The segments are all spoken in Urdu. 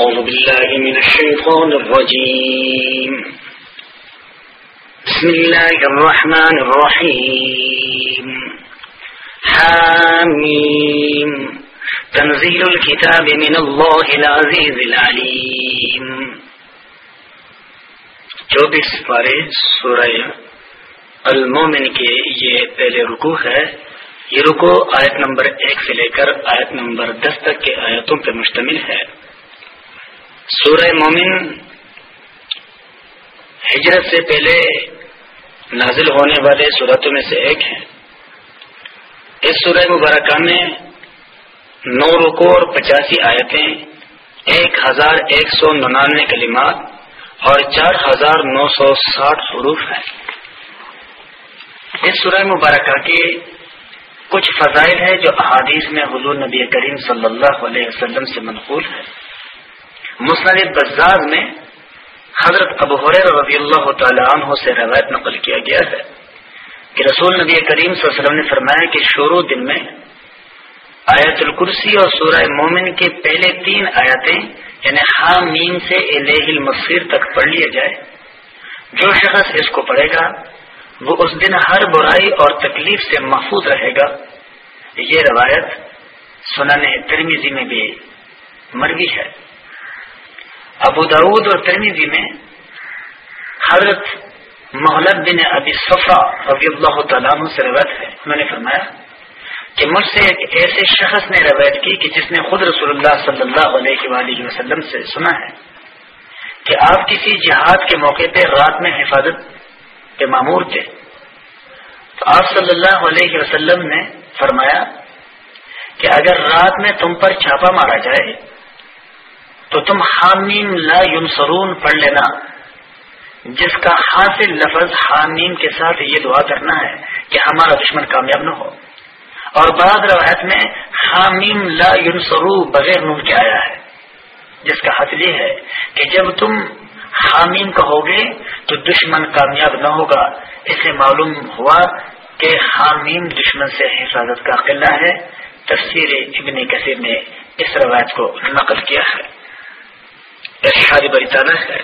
أعوذ بالله من الشيطان الرجيم. بسم الله الرحمن الرحيم. حاميم. تنزيل الكتاب من الله العزيز العليم. چوبیس پارے سورہ المومن کے یہ پہلے رکو ہے. یہ رکو آیت نمبر ایک سے لے کر آیت نمبر دس تک کے آیتوں پر مشتمل ہے. سورہ مومن ہجرت سے پہلے نازل ہونے والے صورتوں میں سے ایک ہے۔ اس سورہ مبارکہ میں نو رکو اور پچاسی آیتیں، ایک ہزار ایک سو ننانوے کلمات اور چار ہزار نو سو ساٹھ حروف ہیں۔ اس سورہ مبارکہ کے کچھ فضائل ہے جو احادیث میں حضور نبی کریم صلی اللہ علیہ وسلم سے منقول ہے مسند بزاز میں حضرت ابو حریر رضی اللہ تعالی عنہ سے روایت نقل کیا گیا ہے کہ رسول نبی کریم صلی اللہ علیہ وسلم نے فرمایا کہ شروع دن میں آیت الکرسی اور سورہ مومن کے پہلے تین آیتیں یعنی حامین سے الہ المصیر تک پڑھ لیا جائے جو شخص اس کو پڑھے گا، وہ اس دن ہر برائی اور تکلیف سے محفوظ رہے گا۔ یہ روایت سنانے ترمیزی میں بھی مروی ہے۔ ابو داود اور ترمیزی میں حضرت محلت بن ابی صفا رضی اللہ تعالیٰ سے روایت ہے۔ میں نے فرمایا کہ مجھ سے ایک ایسے شخص نے روایت کی کہ جس نے خود رسول اللہ صلی اللہ علیہ وآلہ وسلم سے سنا ہے کہ آپ کسی جہاد کے موقع پہ رات میں حفاظت کے معمور تھے۔ تو آپ صلی اللہ علیہ وسلم نے فرمایا کہ اگر رات میں تم پر چھاپا مارا جائے تو تم حامیم لا سرون پڑھ لینا۔ جس کا حاصل لفظ حامیم کے ساتھ یہ دعا کرنا ہے کہ ہمارا دشمن کامیاب نہ ہو۔ اور بعض روایت میں حامیم لا سرو بغیر نون کے آیا ہے۔ جس کا حاصل یہ ہے کہ جب تم حامیم کہو گے تو دشمن کامیاب نہ ہوگا۔ اسے معلوم ہوا کہ حامیم دشمن سے حفاظت کا قلعہ ہے۔ تفسیر ابن کثیر نے اس روایت کو نقل کیا ہے۔ ارشاد بری ہے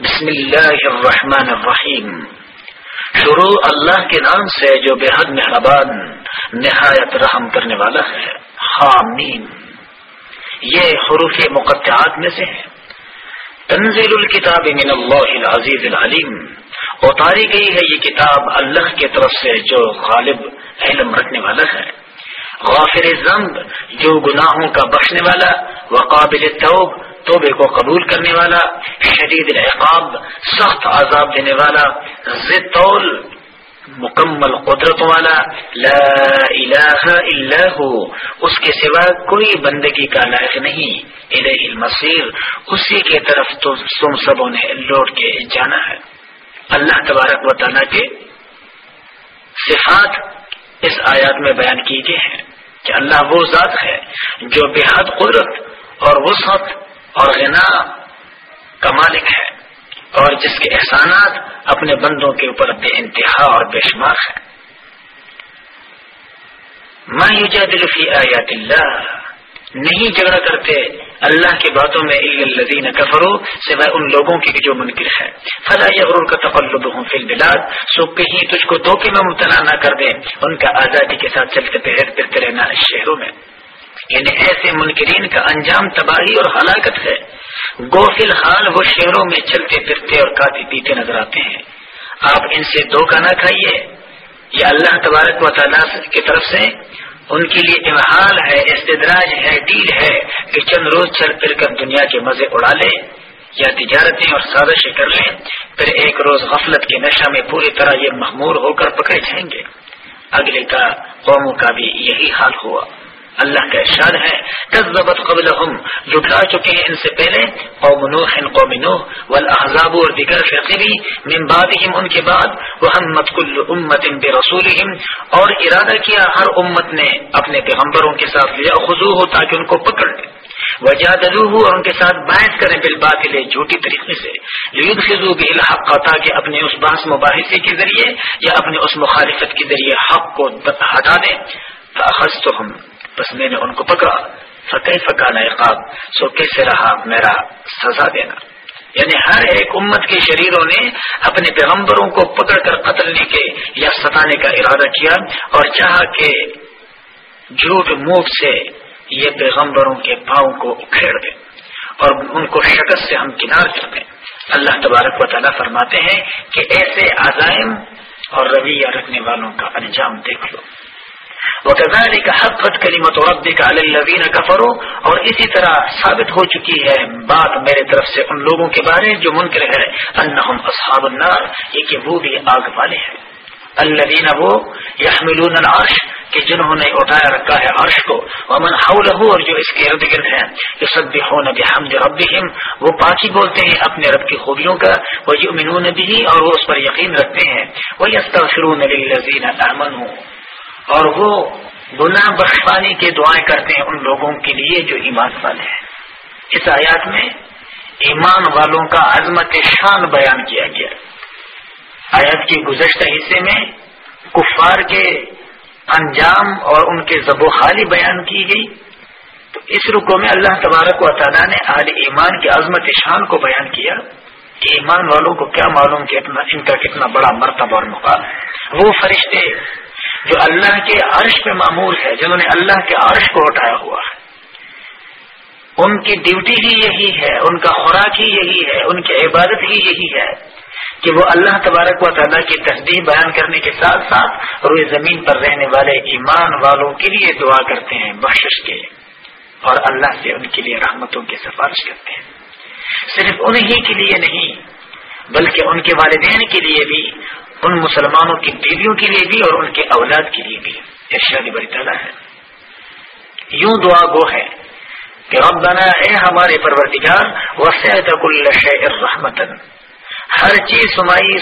بسم اللہ الرحمن الرحیم۔ شروع اللہ کے نام سے جو بے حد مہربان، نہایت رحم کرنے والا ہے۔ حامیم یہ حروف مقطعات میں سے ہے تنزیل الکتاب من اللہ العزیز العلیم۔ اتاری گئی ہے یہ کتاب اللہ کی طرف سے جو غالب علم رکھنے والا ہے۔ غافر ضمب جو گناہوں کا بخشنے والا۔ وقابل توب توبے کو قبول کرنے والا، شدید العقاب، سخت عذاب دینے والا، ضد مکمل قدرت والا، لا الہ الا ہو، اس کے سوا کوئی بندگی کا لائق نہیں المصیر، اسی کے طرف تم سبوں نے لوٹ کے جانا ہے۔ اللہ تبارک و تعالیٰ کے صفات اس آیات میں بیان کی گئے ہیں کہ اللہ وہ ذات ہے جو بے حد قدرت اور وسعت اور غنا کا مالک ہے اور جس کے احسانات اپنے بندوں کے اوپر بے انتہا اور بے شمار ہیں۔ میں یو فی آیات اللہ، نہیں جھگڑا کرتے اللہ کی باتوں میں الذین کفرو سوائے ان لوگوں کی جو منکر ہے فلا یغرور کا تقلب ہوں فی البلاد سو کہیں تجھ کو دھوکے میں مبتلا نہ کر دیں ان کا آزادی کے ساتھ چلتے پھرتے رہنا شہروں میں۔ یعنی ایسے منکرین کا انجام تباہی اور ہلاکت ہے۔ گو فی الحال وہ شہروں میں چلتے پھرتے اور کاتے پیتے نظر آتے ہیں۔ آپ ان سے دھوکہ نہ کھائیے۔ یہ اللہ تبارک و تعالیٰ کی طرف سے ان کے لیے امحال ہے، استدراج ہے، ڈیل ہے کہ چند روز چل پھر کر دنیا کے مزے اڑا لیں، یا تجارتیں اور سازشیں کر لیں، پھر ایک روز غفلت کے نشہ میں پوری طرح یہ محمور ہو کر پکڑے جائیں گے۔ اگلے کا قوموں کا بھی یہی حال ہوا۔ اللہ کا ارشاد ہے، کذبت قبلہم، جھٹلا چکے ہیں ان سے پہلے، قوم نوح قوم نوح والاحزاب اور دیگر فرقے من بعدہم ان کے بعد وحمت کل امت برسولہم اور ارادہ کیا ہر امت نے اپنے پیغمبروں کے ساتھ لیا خضو ہو تاکہ ان کو پکڑ لے۔ وجہ اور ان کے ساتھ بحث کریں بالباطل جھوٹی طریقے سے۔ لید خزو بالحق تاکہ اپنے اس باس مباحثے کے ذریعے یا اپنے اس مخالفت کے ذریعے حق کو ہٹا دیں۔ تو ہم بس میں نے ان کو پکڑا۔ فقی فقان عقاب؟ سو کیسے رہا میرا سزا دینا؟ یعنی ہر ایک امت کے شریروں نے اپنے پیغمبروں کو پکڑ کر قتلنے کے یا ستانے کا ارادہ کیا اور چاہا کہ جھوٹ موٹ سے یہ پیغمبروں کے پاؤں کو اکھیڑ دیں اور ان کو شکست سے ہم کنار کر دیں۔ اللہ تبارک و تعالیٰ فرماتے ہیں کہ ایسے عزائم اور رویہ رکھنے والوں کا انجام دیکھ لو۔ وہ کزانی کا حق خط کری مت اور اسی طرح ثابت ہو چکی ہے بات میرے طرف سے ان لوگوں کے بارے جو منکر ہے انہم اصحاب النار، یہ کہ وہ بھی آگ والے ہیں۔ الذین وہ یحملون العرش، کہ جنہوں نے اٹھایا رکھا ہے عرش کو۔ ومن حولہ اور جو اس کے ارد گرد ہیں یسبحون بحمد ربهم، وہ پاکی بولتے ہیں اپنے رب کی خوبیوں کا وہ یؤمنون به، اور وہ اس پر یقین رکھتے ہیں۔ وہ یستغفرون للذین آمنوا۔ اور وہ گناہ بخشوانے کے دعائیں کرتے ہیں ان لوگوں کے لیے جو ایمان والے ہیں۔ اس آیات میں ایمان والوں کا عظمت شان بیان کیا گیا۔ آیت کے گزشتہ حصے میں کفار کے انجام اور ان کے زب و خالی بیان کی گئی۔ تو اس رکو میں اللہ تبارک و تعالیٰ نے اہل ایمان کی عظمت شان کو بیان کیا۔ کہ ایمان والوں کو کیا معلوم کہ ان کا کتنا بڑا مرتبہ اور مقام۔ وہ فرشتے جو اللہ کے عرش پہ معمول ہے، جنہوں نے اللہ کے عرش کو اٹھایا ہوا ہے۔ ان کی ڈیوٹی ہی یہی ہے، ان کا خوراک ہی یہی ہے، ان کی عبادت ہی یہی ہے کہ وہ اللہ تبارک و تعالیٰ کی تصدیق بیان کرنے کے ساتھ ساتھ روئے زمین پر رہنے والے ایمان والوں کے لیے دعا کرتے ہیں بخش کے اور اللہ سے ان کے لیے رحمتوں کی سفارش کرتے ہیں۔ صرف انہی کے لیے نہیں، بلکہ ان کے والدین کے لیے بھی ان مسلمانوں کی بیویوں کے لیے بھی اور ان کے اولاد کے لیے بھی ارشاد بڑی تعالیٰ ہے۔ یوں دعا گو ہے کہ ربنا اے ہمارے پروردگار، وسعت کل شیء رحمتن ہر چیز سمائی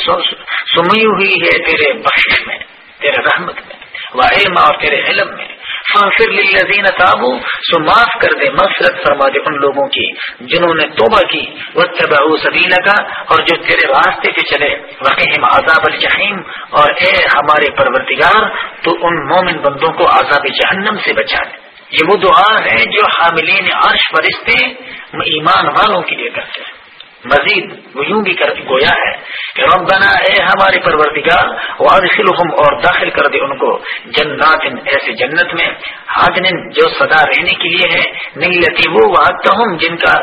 سمئی ہوئی ہے تیرے بخش میں، تیرے رحمت میں۔ و علم اور تیرے علم میں۔ فاصر للذین تابو سو معاف کر دے مفرت فرما دے ان لوگوں کی جنہوں نے توبہ کی، واتبعوا سبیلک اور جو تیرے راستے پہ چلے، وقہم عذاب الجحیم، اور اے ہمارے پروردگار، تو ان مومن بندوں کو عذاب جہنم سے بچا دے۔ یہ وہ دعا ہے جو حاملین عرش فرشتے ایمان والوں کے لیے کرتے ہیں۔ مزید وہ یوں بھی کر گویا ہے کہ ربنا اے ہمارے پروردگار، وادخلہم اور داخل کر دے ان کو جنات ایسے جنت میں حاجن جو سدا رہنے کے لیے ہے نہیں لتی وہ وعدتہم جن کا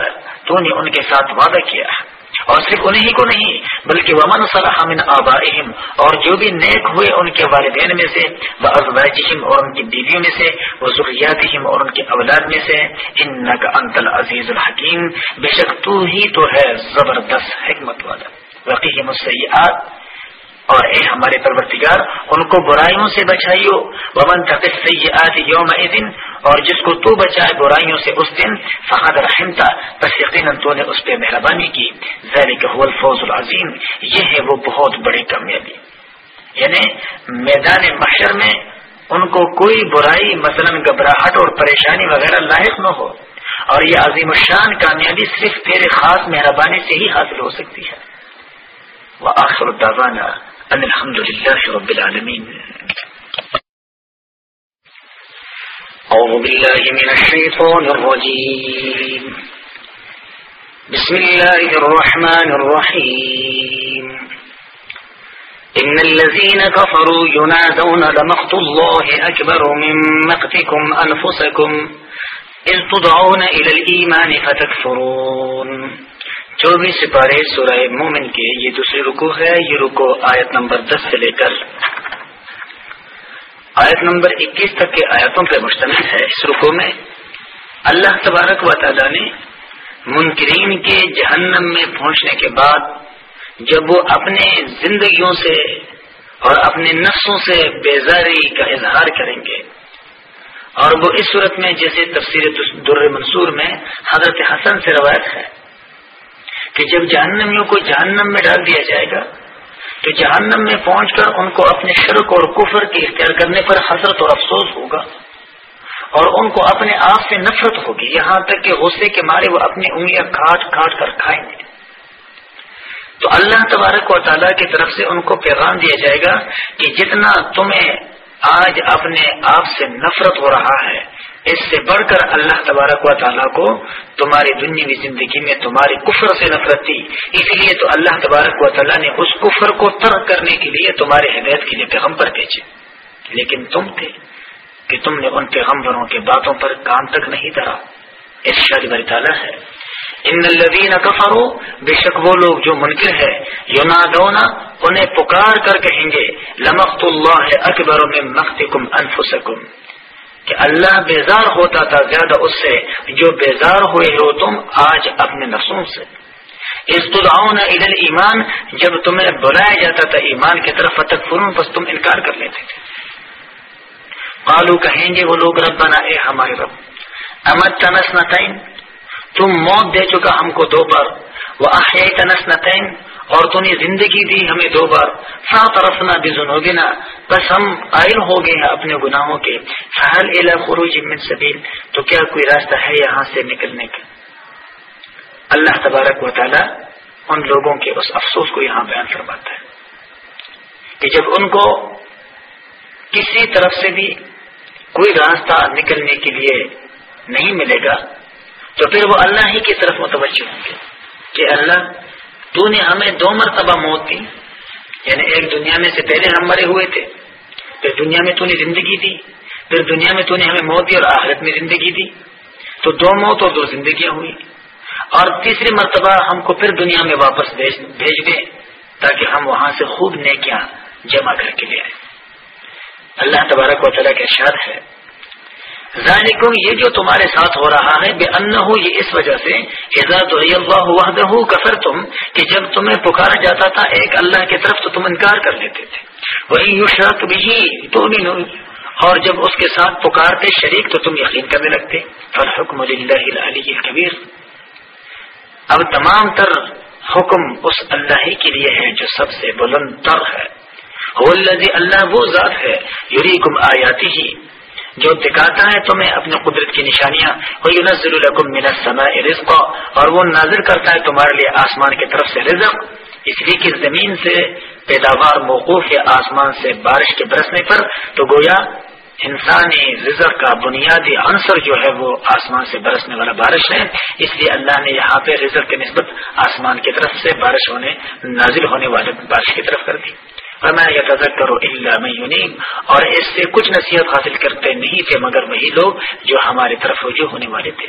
تو نے ان کے ساتھ وعدہ کیا۔ ہے اور صرف انہیں کو نہیں، بلکہ ومن صلاح من آبائہم اور جو بھی نیک ہوئے ان کے والدین میں سے وہ ازواجہم اور ان کی بیویوں میں سے وہ ذریاتہم اور ان کے اولاد میں سے انک انت العزیز الحکیم بے شک تو ہی تو ہے زبردست حکمت والا۔ وقیہم السیئات اور اے ہمارے پرورتگار ان کو برائیوں سے بچائیو۔ ومن تقص سیئات یوم دن اور جس کو تو بچائے برائیوں سے اس دن، فقد رحمتا بس یقیناً تو نے اس پہ مہربانی کی۔ ذلك هو الفوز العظیم یہ ہے وہ بہت بڑی کامیابی۔ یعنی میدان محشر میں ان کو کوئی برائی، مثلا گھبراہٹ اور پریشانی وغیرہ لاحق نہ ہو۔ اور یہ عظیم الشان کامیابی صرف تیرے خاص مہربانی سے ہی حاصل ہو سکتی ہے۔ وآخر الدعوانا أن الحمد لله رب العالمين. أعوذ بالله من الشيطان الرجيم. بسم الله الرحمن الرحيم. إن الذين كفروا ينادون لمقت الله أكبر من مقتكم أنفسكم إذ تدعون إلى الإيمان فتكفرون. چوبیس سپارے سورہ مومن کے یہ دوسری رکو ہے، یہ رکو آیت نمبر دس سے لے کر آیت نمبر اکیس تک کے آیتوں پر مشتمل ہے۔ اس رکو میں اللہ تبارک و تعالی نے منکرین کے جہنم میں پہنچنے کے بعد جب وہ اپنے زندگیوں سے اور اپنے نفسوں سے بیزاری کا اظہار کریں گے اور وہ اس صورت میں جیسے تفسیر در منصور میں حضرت حسن سے روایت ہے۔ کہ جب جہنمیوں کو جہنم میں ڈال دیا جائے گا، تو جہنم میں پہنچ کر ان کو اپنے شرک اور کفر کے اختیار کرنے پر حسرت اور افسوس ہوگا۔ اور ان کو اپنے آپ سے نفرت ہوگی۔ یہاں تک کہ غصے کے مارے وہ اپنی انگلیاں کاٹ کاٹ کر کھائیں گے۔ تو اللہ تبارک و تعالیٰ کی طرف سے ان کو پیغام دیا جائے گا کہ جتنا تمہیں آج اپنے آپ سے نفرت ہو رہا ہے اس سے بڑھ کر اللہ تبارک و تعالیٰ کو تمہاری دنیاوی زندگی میں تمہاری کفر سے نفرت تھی اس لیے تو اللہ تبارک و تعالیٰ نے اس کفر کو ترک کرنے کے لیے تمہارے ہدایت کے لیے پیغمبر بھیجے۔ لیکن تم تھے کہ تم نے ان پیغمبروں کے باتوں پر کام تک نہیں دھرا۔ اس شاد بری تعالیٰ ہے۔ ان الذین کفروا، بے شک وہ لوگ جو منکر ہے یونادونا انہیں پکار کر کہیں گے، لمقت اللہ اکبر من مختکم انفسکم۔ کہ اللہ بیزار ہوتا تھا زیادہ اس سے جو بیزار ہوئے ہو تم آج اپنے نفسوں سے۔ استدعون عید ایمان جب تمہیں بلایا جاتا تھا ایمان کی طرف فتح فرون بس تم انکار کر لیتے تھے۔ قالو کہیں گے وہ لوگ رب بنا اے ہمارے رب امت تنس نتائن تم موت دے چکا ہم کو دو بار۔ وہ آخر تنس نتائن اور تو نے زندگی دی ہمیں دو بار۔ سا طرف نہ بھی بس ہم قائل ہو گئے ہیں اپنے گناہوں کے۔ سہل الا خروج من سبیل، تو کیا کوئی راستہ ہے یہاں سے نکلنے کا اللہ تبارک و تعالی ان لوگوں کے اس افسوس کو یہاں بیان فرماتا ہے کہ جب ان کو کسی طرف سے بھی کوئی راستہ نکلنے کے لیے نہیں ملے گا، تو پھر وہ اللہ ہی کی طرف متوجہ ہوں گے کہ اللہ تو نے ہمیں دو مرتبہ موت دی۔ یعنی ایک دنیا میں سے پہلے ہم مرے ہوئے تھے، پھر دنیا میں تو نے زندگی دی، پھر دنیا میں تو نے ہمیں موت دی اور آخرت میں زندگی دی۔ تو دو موت اور دو زندگیاں ہوئی اور تیسری مرتبہ ہم کو پھر دنیا میں واپس بھیج دیں تاکہ ہم وہاں سے خوب نیکیاں جمع کر کے لے آئے اللہ تبارک و تعالیٰ کے اشار ہے۔ ذالکم، یہ جو تمہارے ساتھ ہو رہا ہے بے ان یہ اس وجہ سے اللہ کفر تم کہ جب تمہیں پکارا جاتا تھا، ایک اللہ کی طرف تو تم انکار کر لیتے تھے۔ وہی یو شرک بھی تو اور جب اس کے ساتھ پکارتے شریک، تو تم یقین کرنے لگتے۔ اور حکم اللہ کبیر اب تمام تر حکم اس اللہ کے لیے ہے، جو سب سے بلند تر ہے۔ اللہ وہ ذات ہے یوری کم آیاتی ہی جو دکھاتا ہے تمہیں اپنے قدرت کی نشانیاں رزق اور وہ نازر کرتا ہے تمہارے لیے آسمان کی طرف سے رزق۔ اس لیے کہ زمین سے پیداوار موقوف ہے آسمان سے بارش کے برسنے پر تو گویا انسانی رزق کا بنیادی عنصر جو ہے وہ آسمان سے برسنے والا بارش ہے۔ اس لیے اللہ نے یہاں پہ رزق کی نسبت آسمان کی طرف سے بارش ہونے، نازل ہونے والے بارش کی طرف کر دی۔ کرو اللہ اور اس سے کچھ نصیحت حاصل کرتے نہیں تھے، مگر وہی لوگ جو ہماری طرف رجوع ہونے والے تھے۔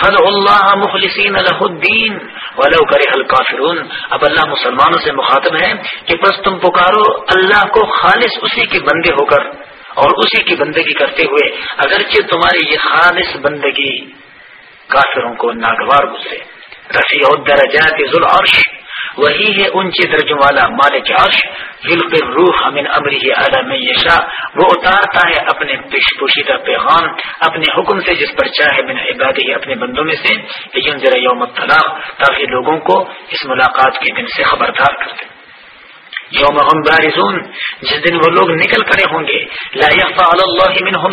فض اللہ مخلصین الدین ولو کرے الکافرون اب اللہ مسلمانوں سے مخاطب ہے کہ بس تم پکارو، اللہ کو خالص اسی کے بندے ہو کر اور اسی کی بندگی کرتے ہوئے، اگرچہ تمہاری یہ خالص بندگی کافروں کو ناگوار گزرے۔ رفیع الدرجات ذو العرش وہی ہے اونچے درجوں والا مالک عرش ذلق روح امن امری عالم یشا وہ اتارتا ہے اپنے پیش پوشیدہ پیغام، اپنے حکم سے جس پر چاہے بن عباد ہی اپنے بندوں میں سے ذرا یوم طلاق تاکہ لوگوں کو اس ملاقات کے دن سے خبردار کر دیں یوم ہم بارزون، جس دن وہ لوگ نکل کڑے ہوں گے۔ لا يخفى على الله منهم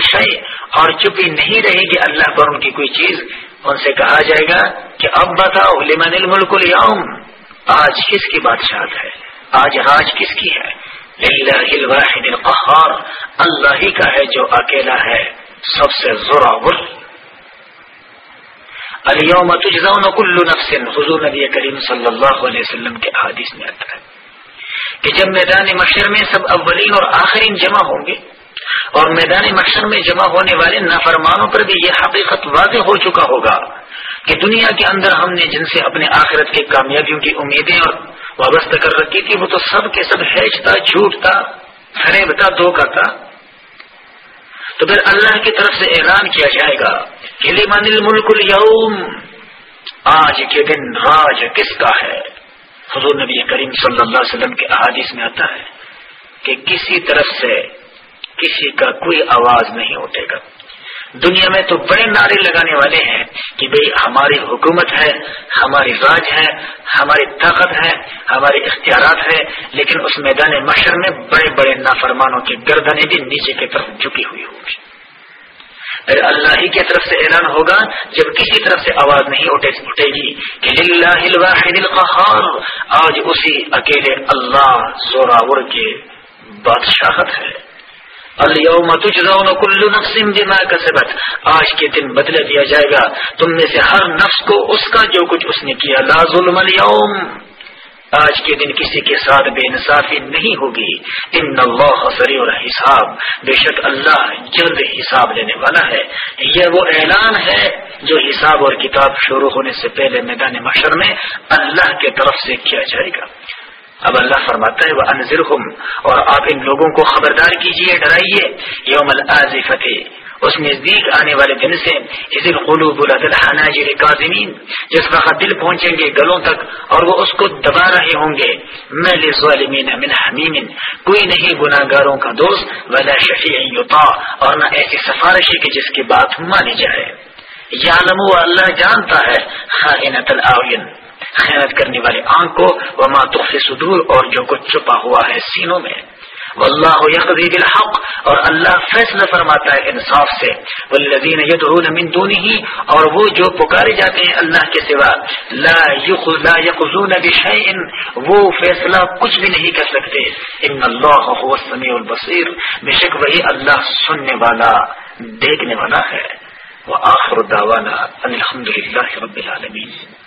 اور چپی نہیں رہے گی اللہ پر ان کی کوئی چیز۔ ان سے کہا جائے گا کہ اب بتاؤ، لمن الملک اليوم؟ آج کس کی بادشاہت ہے؟ آج راج کس کی ہے؟ الواحد القہار، اللہ ہی کا ہے جو اکیلا ہے، سب سے زوراور اليوم تجزون كل نفس۔ حضور نبی کریم صلی اللہ علیہ وسلم کے حادث میں آتا ہے کہ جب میدان مشر میں سب اولین اور آخرین جمع ہوں گے اور میدان مشر میں جمع ہونے والے نافرمانوں پر بھی یہ حقیقت واضح ہو چکا ہوگا کہ دنیا کے اندر ہم نے جن سے اپنے آخرت کی کامیابیوں کی امیدیں اور وابستہ کر رکھی تھی، وہ تو سب کے سب ہیچتا، جھوٹتا تھا دھوکا تھا۔ تو پھر اللہ کی طرف سے اعلان کیا جائے گا کہ من الملک اليوم؟ آج کے دن راج کس کا ہے؟ حضور نبی کریم صلی اللہ علیہ وسلم کے احادیث میں آتا ہے کہ کسی طرف سے کسی کا کوئی آواز نہیں اٹھے گا۔ دنیا میں تو بڑے نعرے لگانے والے ہیں کہ بھئی ہماری حکومت ہے، ہماری راج ہے، ہماری طاقت ہے، ہمارے اختیارات ہے لیکن اس میدان مشر میں بڑے بڑے نافرمانوں کی گردنیں بھی نیچے کی طرف جھکی ہوئی ہوگی۔ پھر اللہ ہی کی طرف سے اعلان ہوگا، جب کسی طرف سے آواز نہیں اٹھے گی کہ الواحد القہار، آج اسی اکیلے اللہ زوراور کے بادشاہت ہے۔ اليوم تجزون كل نفس بما كسبت۔ آج کے دن بدلہ دیا جائے گا۔ تم میں سے ہر نفس کو اس کا جو کچھ اس نے کیا۔ لا ظلم اليوم۔ آج کے دن کسی کے ساتھ بے انصافی نہیں ہوگی۔ ان اللہ سری الحساب۔ بے شک اللہ جلد حساب لینے والا ہے۔ یہ وہ اعلان ہے جو حساب اور کتاب شروع ہونے سے پہلے میدان مشر میں اللہ کے طرف سے کیا جائے گا۔ اب اللہ فرماتا ہے وہ انضر اور آپ ان لوگوں کو خبردار کیجیے ڈرائیے، یوم فتح اس نزدیک آنے والے دن سے کاظمین جس وقت دل پہنچیں گے گلوں تک اور وہ اس کو دبا رہے ہوں گے ظالمین من حمیم کوئی نہیں گناہ گاروں کا دوست، ولا شفیع یطا اور نہ ایسی سفارشی کہ جس کی بات مانی جائے۔ یا اللہ جانتا ہے خائنت العین خیانت کرنے والے آنکھ کو، وما تخفی صدور، اور جو کچھ چھپا ہوا ہے سینوں میں۔ واللہ یقضی بالحق، اور اللہ فیصلہ فرماتا ہے انصاف سے۔ والذین یدعون من دونه، اور وہ جو پکارے جاتے ہیں اللہ کے سوا۔ لا لا یقضون بشیء وہ فیصلہ کچھ بھی نہیں کر سکتے۔ ان اللہ هو السمیع البصیر بے شک وہی اللہ سننے والا، دیکھنے والا ہے۔ وآخر دعوانا ان الحمدللہ رب العالمین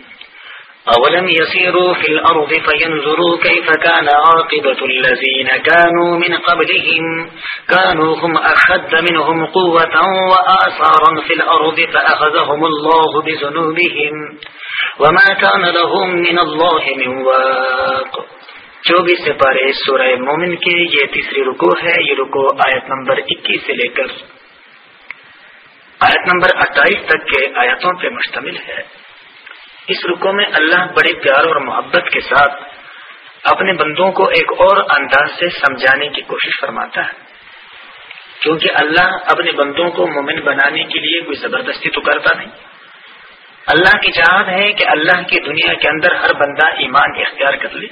أولم يسيروا في الأرض فينظروا كيف كان عاقبة الذين كانوا من قبلهم؟ كانوا هم أخد منهم قوة وآثارا في الأرض فأخذهم الله بذنوبهم. وما كان لهم من الله من واق. چوبیس سپارے سورہ مومن کے یہ تیسری رکو ہے، یہ رکو آیت نمبر اکیس سے لے کر آیت نمبر اٹھائیس تک کے آیتوں پہ مشتمل ہے۔ اس رکو میں اللہ بڑے پیار اور محبت کے ساتھ اپنے بندوں کو ایک اور انداز سے سمجھانے کی کوشش فرماتا ہے۔ کیونکہ اللہ اپنے بندوں کو مومن بنانے کے لیے کوئی زبردستی تو کرتا نہیں۔ اللہ کی چاہت ہے کہ اللہ کی دنیا کے اندر ہر بندہ ایمان اختیار کر لے،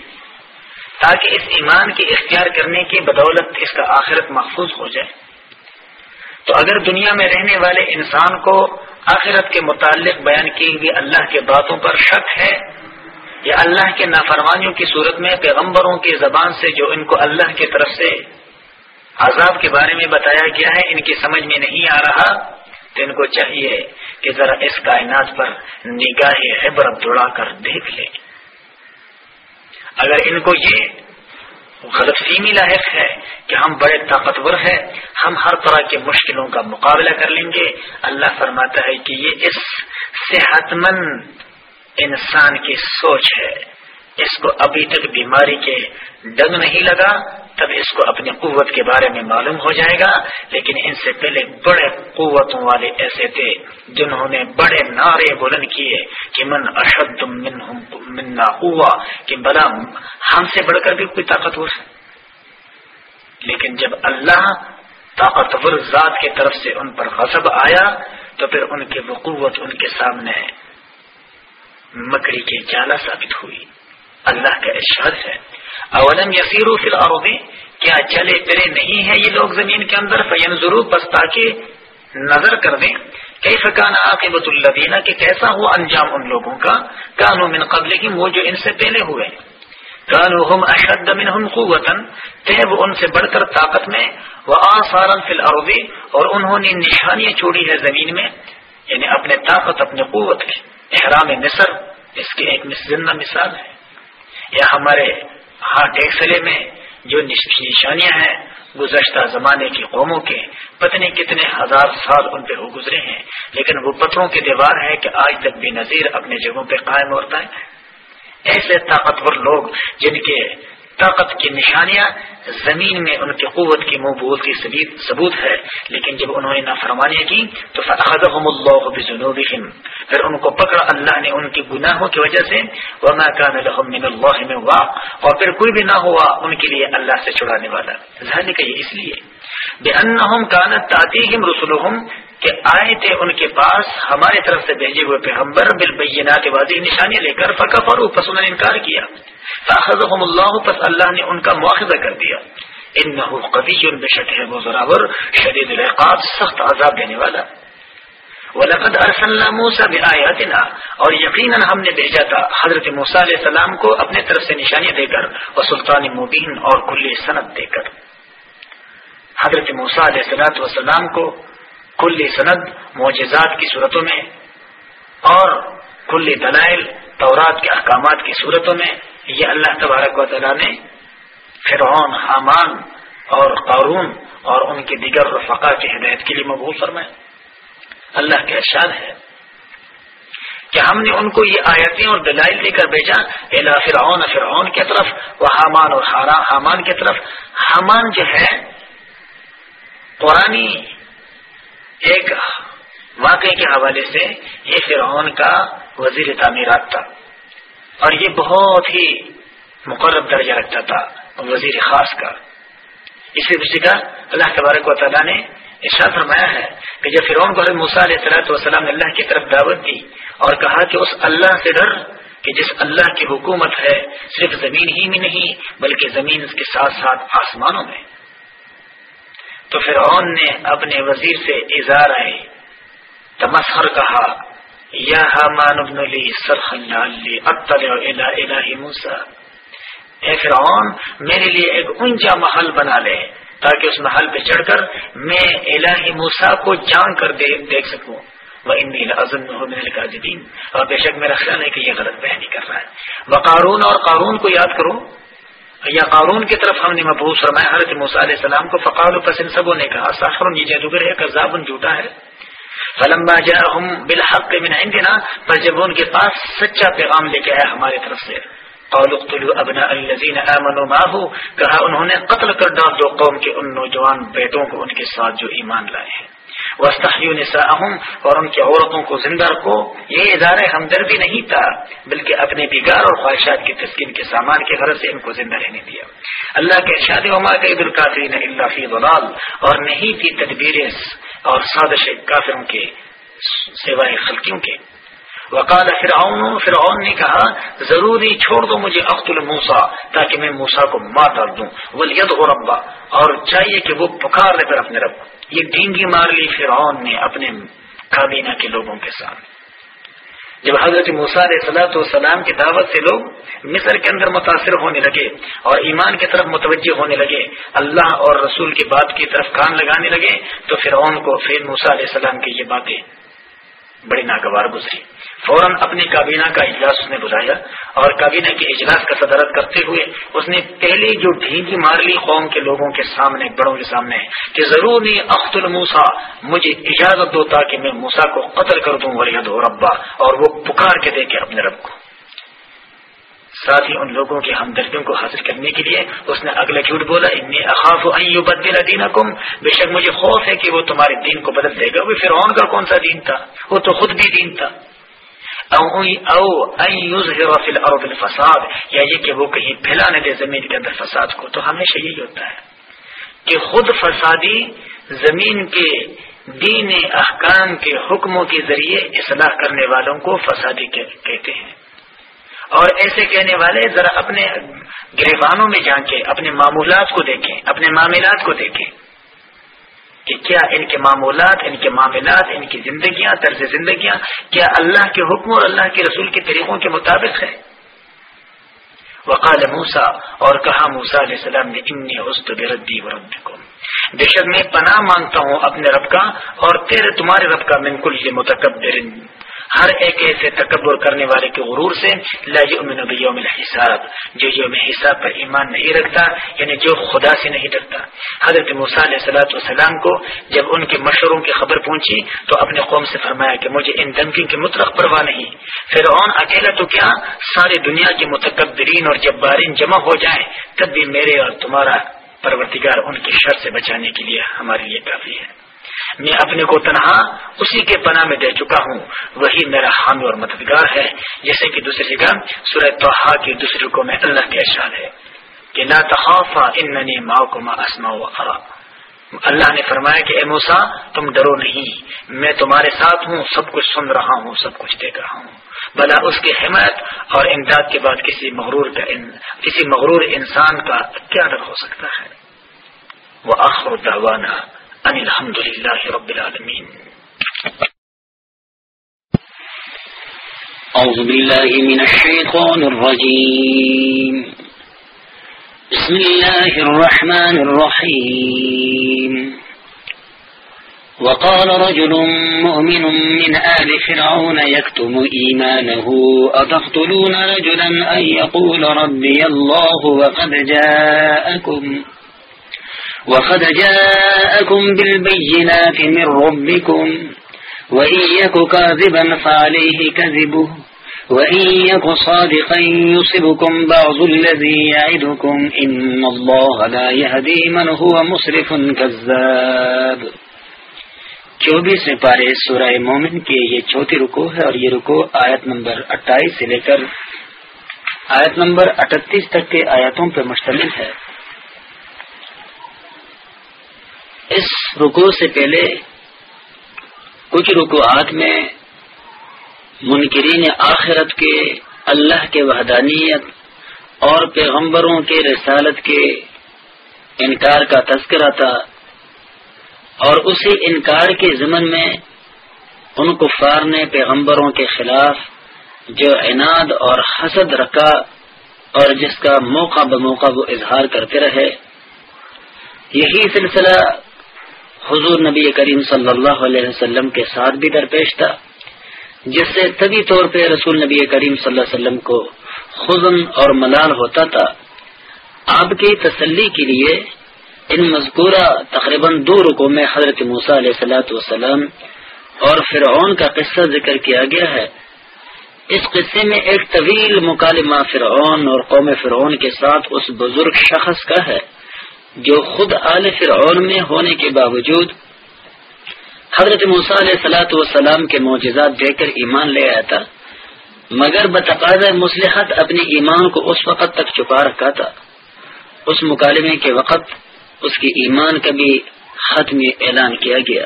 تاکہ اس ایمان کے اختیار کرنے کی بدولت اس کا آخرت محفوظ ہو جائے۔ تو اگر دنیا میں رہنے والے انسان کو آخرت کے متعلق بیان کی ہوئی اللہ کے باتوں پر شک ہے یا اللہ کے نافرمانیوں کی صورت میں پیغمبروں کی زبان سے جو ان کو اللہ کی طرف سے عذاب کے بارے میں بتایا گیا ہے، ان کی سمجھ میں نہیں آ رہا، تو ان کو چاہیے کہ ذرا اس کائنات پر نگاہ عبرت دوڑا کر دیکھ لیں اگر ان کو یہ غلط فیمی لاحق ہے کہ ہم بڑے طاقتور ہیں، ہم ہر طرح کے مشکلوں کا مقابلہ کر لیں گے۔ اللہ فرماتا ہے کہ یہ اس صحت مند انسان کی سوچ ہے۔ اس کو ابھی تک بیماری کے ڈنگ نہیں لگا، تب اس کو اپنی قوت کے بارے میں معلوم ہو جائے گا۔ لیکن ان سے پہلے بڑے قوتوں والے ایسے تھے جنہوں نے بڑے نعرے بلند کیے کہ من اشد منا ہوا کہ بلا ہم سے بڑھ کر بھی کوئی طاقتور ہے لیکن جب اللہ طاقتور ذات کی طرف سے ان پر غصب آیا، تو پھر ان کی وہ قوت ان کے سامنے مکڑی کی جالا ثابت ہوئی۔ اللہ کا ارشاد ہے۔ اولم یسیرو فی الارض؟ کیا چلے پھرے نہیں ہے یہ لوگ زمین کے اندر؟ فینظرو بس تاکہ نظر کر دیں۔ کئی فکان عاقبت الذین؟ کہ کیسا ہوا انجام ان لوگوں کا؟ کانو من قبل وہ جو ان سے پہلے ہوئے۔ کانو ہم اشد منہم قوتا تھے وہ ان سے بڑھ کر طاقت میں۔ وہ آثارا فی الارض، اور انہوں نے نشانیاں چھوڑی ہے زمین میں یعنی اپنے طاقت، اپنے قوت کی۔ احرام نصر اس کی ایک زندہ مثال ہے۔ یا ہمارے ہاتھ ایکسرے میں جو نشانیاں ہیں، گزشتہ زمانے کی قوموں کے پتنے کتنے ہزار سال ان پہ ہو گزرے ہیں، لیکن وہ پتھروں کی دیوار ہے کہ آج تک بھی نظیر اپنے جگہوں پہ قائم ہوتا ہے۔ ایسے طاقتور لوگ جن کے طاقت کی نشانیاں، زمین میں ان کی قوت کی منہ بول کی ثبوت ہے۔ لیکن جب انہوں نے نافرمانیاں کی تو اللہ پھر ان کو پکڑا، اللہ نے ان کی گناہوں کی وجہ سے۔ وما كان لهم من الله من واق۔ اور پھر کوئی بھی نہ ہوا ان کے لیے اللہ سے چھڑانے والا۔ ذلك یہ اس لیے۔ بانهم كانت تاتيهم رسلهم کہ آئے تھے ان کے پاس ہماری طرف سے بھیجے ہوئے پیغمبر بالبینات واضح نشانی لے کر فکفروا پس انہوں نے انکار کیا۔ فاخذهم اللہ پس اللہ نے ان کا مواخذہ کر دیا۔ ان نحو قبی بے شک ہے وہ ضرور شدید العقاب، سخت عذاب دینے والا۔ ولقد ارسلنا موسى بآياتنا اور یقیناً ہم نے بھیجا تھا حضرت موسیٰ علیہ السلام کو اپنے طرف سے نشانی دے کر اور سلطان مبین اور کل صنعت دے کر۔ حضرت موسیٰ علیہ السلاۃ وسلام کو کل سند معجزات کی صورتوں میں اور کل دلائل تورات کے احکامات کی صورتوں میں یہ اللہ تبارک و تعالیٰ نے فرعون، حامان اور قارون اور ان کے دیگر رفقا کی ہدایت کے لیے مقبول فرمائے۔ اللہ کے ارشاد ہے کہ ہم نے ان کو یہ آیتیں اور دلائل دے کر بھیجا، الا فرعون فرعون کی طرف وہ حامان اور حامان کی طرف۔ حامان جو ہے، پرانی ایک واقعے کے حوالے سے یہ فرعون کا وزیر تعمیرات تھا اور یہ بہت ہی مقرب درجہ رکھتا تھا وزیر خاص کا۔ اسی دوسری کا اللہ تبارک و تعالیٰ نے ارشاد فرمایا ہے کہ جب فرعون کو موسیٰ علیہ صلاحت وسلام نے اللہ کی طرف دعوت دی اور کہا کہ اس اللہ سے ڈر کہ جس اللہ کی حکومت ہے صرف زمین ہی میں نہیں بلکہ زمین اس کے ساتھ ساتھ آسمانوں میں۔ تو فرعون نے اپنے وزیر سے اظہار آئے۔ تمسخر کہا، یا ابن لی سرخ موسا اے فرعون، میرے لیے ایک اونچا محل بنا لے، تاکہ اس محل پہ چڑھ کر میں الہی موسا کو جان کر دیکھ سکوں۔ وہ اور بے شک میرا خیال ہے کہ یہ غلط بہنی کر رہا ہے۔ وہ قارون اور قارون کو یاد کرو۔ یا قارون کی طرف ہم نے محبوب فرمایا، حضرت موسیٰ علیہ السلام کو فقال پسند سبوں نے کہا سافر یہ جادوگر ہے کذاب جھوٹا ہے۔ فلما جاءهم بالحق من عندنا، پر جب ان کے پاس سچا پیغام لے کے آیا ہماری طرف سے، قالوا اقتلوا ابناء الذين امنوا معه، کہا انہوں نے، قتل کر ڈال دو قوم کے ان نوجوان بیٹوں کو ان کے ساتھ جو ایمان لائے ہیں۔ وسطیوں نے اور ان کی عورتوں کو زندہ رکھو۔ یہ ادارہ ہمدردی نہیں تھا، بلکہ اپنے بگار اور خواہشات کی تسکین کے سامان کے غرض سے ان کو زندہ رہنے دیا۔ اللہ کے ارشاد وما عید القافرین اللہ فی ضلال۔ اور نہیں تھی تدبیریں اور سازش کافروں کے سوائے خلقیوں کے۔ وقال فرعون فرعون نے کہا، ضروری چھوڑ دو مجھے اخت الموسا تاکہ میں موسا کو مار ڈال دوں۔ ولید اور ربا اور چاہیے کہ وہ پکار لے کر اپنے رب یہ ڈینگی مار لی فرعون نے اپنے کابینہ کے لوگوں کے سامنے۔ جب حضرت مسار صلاحت والسلام کی دعوت سے لوگ مصر کے اندر متاثر ہونے لگے اور ایمان کی طرف متوجہ ہونے لگے، اللہ اور رسول کی بات کی طرف کان لگانے لگے، تو فرعون کو، پھر موسا علیہ السلام کی یہ باتیں بڑی ناگوار گزری۔ فوراً اپنی کابینہ کا اجلاس اس نے بلایا اور کابینہ کے اجلاس کا صدارت کرتے ہوئے اس نے پہلی جو ڈھینگی مار لی قوم کے لوگوں کے سامنے، بڑوں کے سامنے، کہ ضرور نہیں، اخت الموسا مجھے اجازت دو تاکہ میں موسا کو قتل کر دوں ولی ربا، اور وہ پکار کے دے کے اپنے رب کو۔ ساتھ ہی ان لوگوں کی ہمدردیوں کو حاصل کرنے کے لیے اس نے اگلا جھوٹ بولا، انی اخاف بدل دین بے شک مجھے خوف ہے کہ وہ تمہارے دین کو بدل دے گا۔ وہ فرعون کا کون سا دین تھا؟ وہ تو خود بھی دین تھا۔ او الفساد۔ یا یہ کہ وہ کہیں پھیلانے دے زمین کے اندر فساد کو۔ تو ہمیشہ یہی ہوتا ہے کہ خود فسادی زمین کے دین احکام کے حکموں کے ذریعے اصلاح کرنے والوں کو فسادی کہتے ہیں۔ اور ایسے کہنے والے ذرا اپنے گریبانوں میں جھانکے اپنے معمولات کو دیکھیں، اپنے معاملات کو دیکھیں کہ کیا ان کے معمولات، ان کے معاملات، ان کی زندگیاں، طرز زندگیاں کیا اللہ کے حکم اور اللہ کے رسول کے طریقوں کے مطابق ہے وقال موسا اور کہا موسا علیہ السلام نے انی بردی و رب کو بے شک میں پناہ مانگتا ہوں اپنے رب کا اور تیرے، تمہارے رب کا من کل یہ متکبر ہر ایک ایسے تکبر کرنے والے کے غرور سے لا یؤمن بیوم الحساب، جو یوم حساب پر ایمان نہیں رکھتا یعنی جو خدا سے نہیں ڈرتا۔ حضرت علیہ صلاحت والسلام کو جب ان کے مشوروں کی خبر پہنچی، تو اپنے قوم سے فرمایا کہ مجھے ان دنکی کی مطلق پرواہ نہیں۔ پھر اکیلا تو کیا؟ ساری دنیا کے متکبرین اور جبارین جمع ہو جائیں، تب بھی میرے اور تمہارا پرورتگار ان کی شر سے بچانے کے لیے ہمارے لیے کافی ہے۔ میں اپنے کو تنہا اسی کے پناہ میں دے چکا ہوں۔ وہی میرا حامی اور مددگار ہے، جیسے کہ دوسری جگہ سورہ توحا کی دوسری کو میں اللہ کے اشار ہے کہ لا تخافا اننی ماں کو ماں اسما اللہ نے فرمایا کہ اے موسا تم ڈرو نہیں، میں تمہارے ساتھ ہوں، سب کچھ سن رہا ہوں، سب کچھ دیکھ رہا ہوں۔ بلا اس کی حمایت اور امداد کے بعد کسی مغرور کا ان... کسی مغرور انسان کا کیا ڈر ہو سکتا ہے؟ وآخر دعوانا ان الحمد لله رب العالمين. أعوذ بالله من الشيطان الرجيم. بسم الله الرحمن الرحيم. وقال رجل مؤمن من آل فرعون يكتم إيمانه، أتقتلون رجلا أن يقول ربي الله وقد جاءكم؟ وقد جاءكم بالبينات من ربكم وإن يك كاذبا فعليه كذبه وإن يك صادقا يصبكم بعض الذي يعدكم إن الله لا يهدي من هو مصرف كذاب چوبیس پارے سورہ مومن کے یہ چوتھی رکو ہے اور یہ رکو آیت نمبر اٹھائیس سے لے کر آیت نمبر اٹھتیس تک کے آیاتوں پر مشتمل ہے۔ اس رکو سے پہلے کچھ رکوعات میں منکرین آخرت کے اللہ کے وحدانیت اور پیغمبروں کے رسالت کے انکار کا تذکرہ تھا اور اسی انکار کے ضمن میں ان کفار نے پیغمبروں کے خلاف جو عناد اور حسد رکھا اور جس کا موقع بموقع وہ اظہار کرتے رہے۔ یہی سلسلہ حضور نبی کریم صلی اللہ علیہ وسلم کے ساتھ بھی درپیش تھا، جس سے طبی طور پہ رسول نبی کریم صلی اللہ علیہ وسلم کو خزن اور ملال ہوتا تھا۔ آپ کی تسلی کے لیے ان مذکورہ تقریباً دو رکو میں حضرت موسیٰ علیہ سلاۃ والسلام اور فرعون کا قصہ ذکر کیا گیا ہے۔ اس قصے میں ایک طویل مکالمہ فرعون اور قوم فرعون کے ساتھ اس بزرگ شخص کا ہے۔ جو خود آل فرعون میں ہونے کے باوجود حضرت موسیٰ علیہ سلاۃ والسلام کے معجزات دے کر ایمان لے آیا تھا، مگر بتقاض مسلحت اپنے ایمان کو اس وقت تک چھپا رکھا تھا۔ اس مکالمے کے وقت اس کے ایمان کا بھی ختم اعلان کیا گیا۔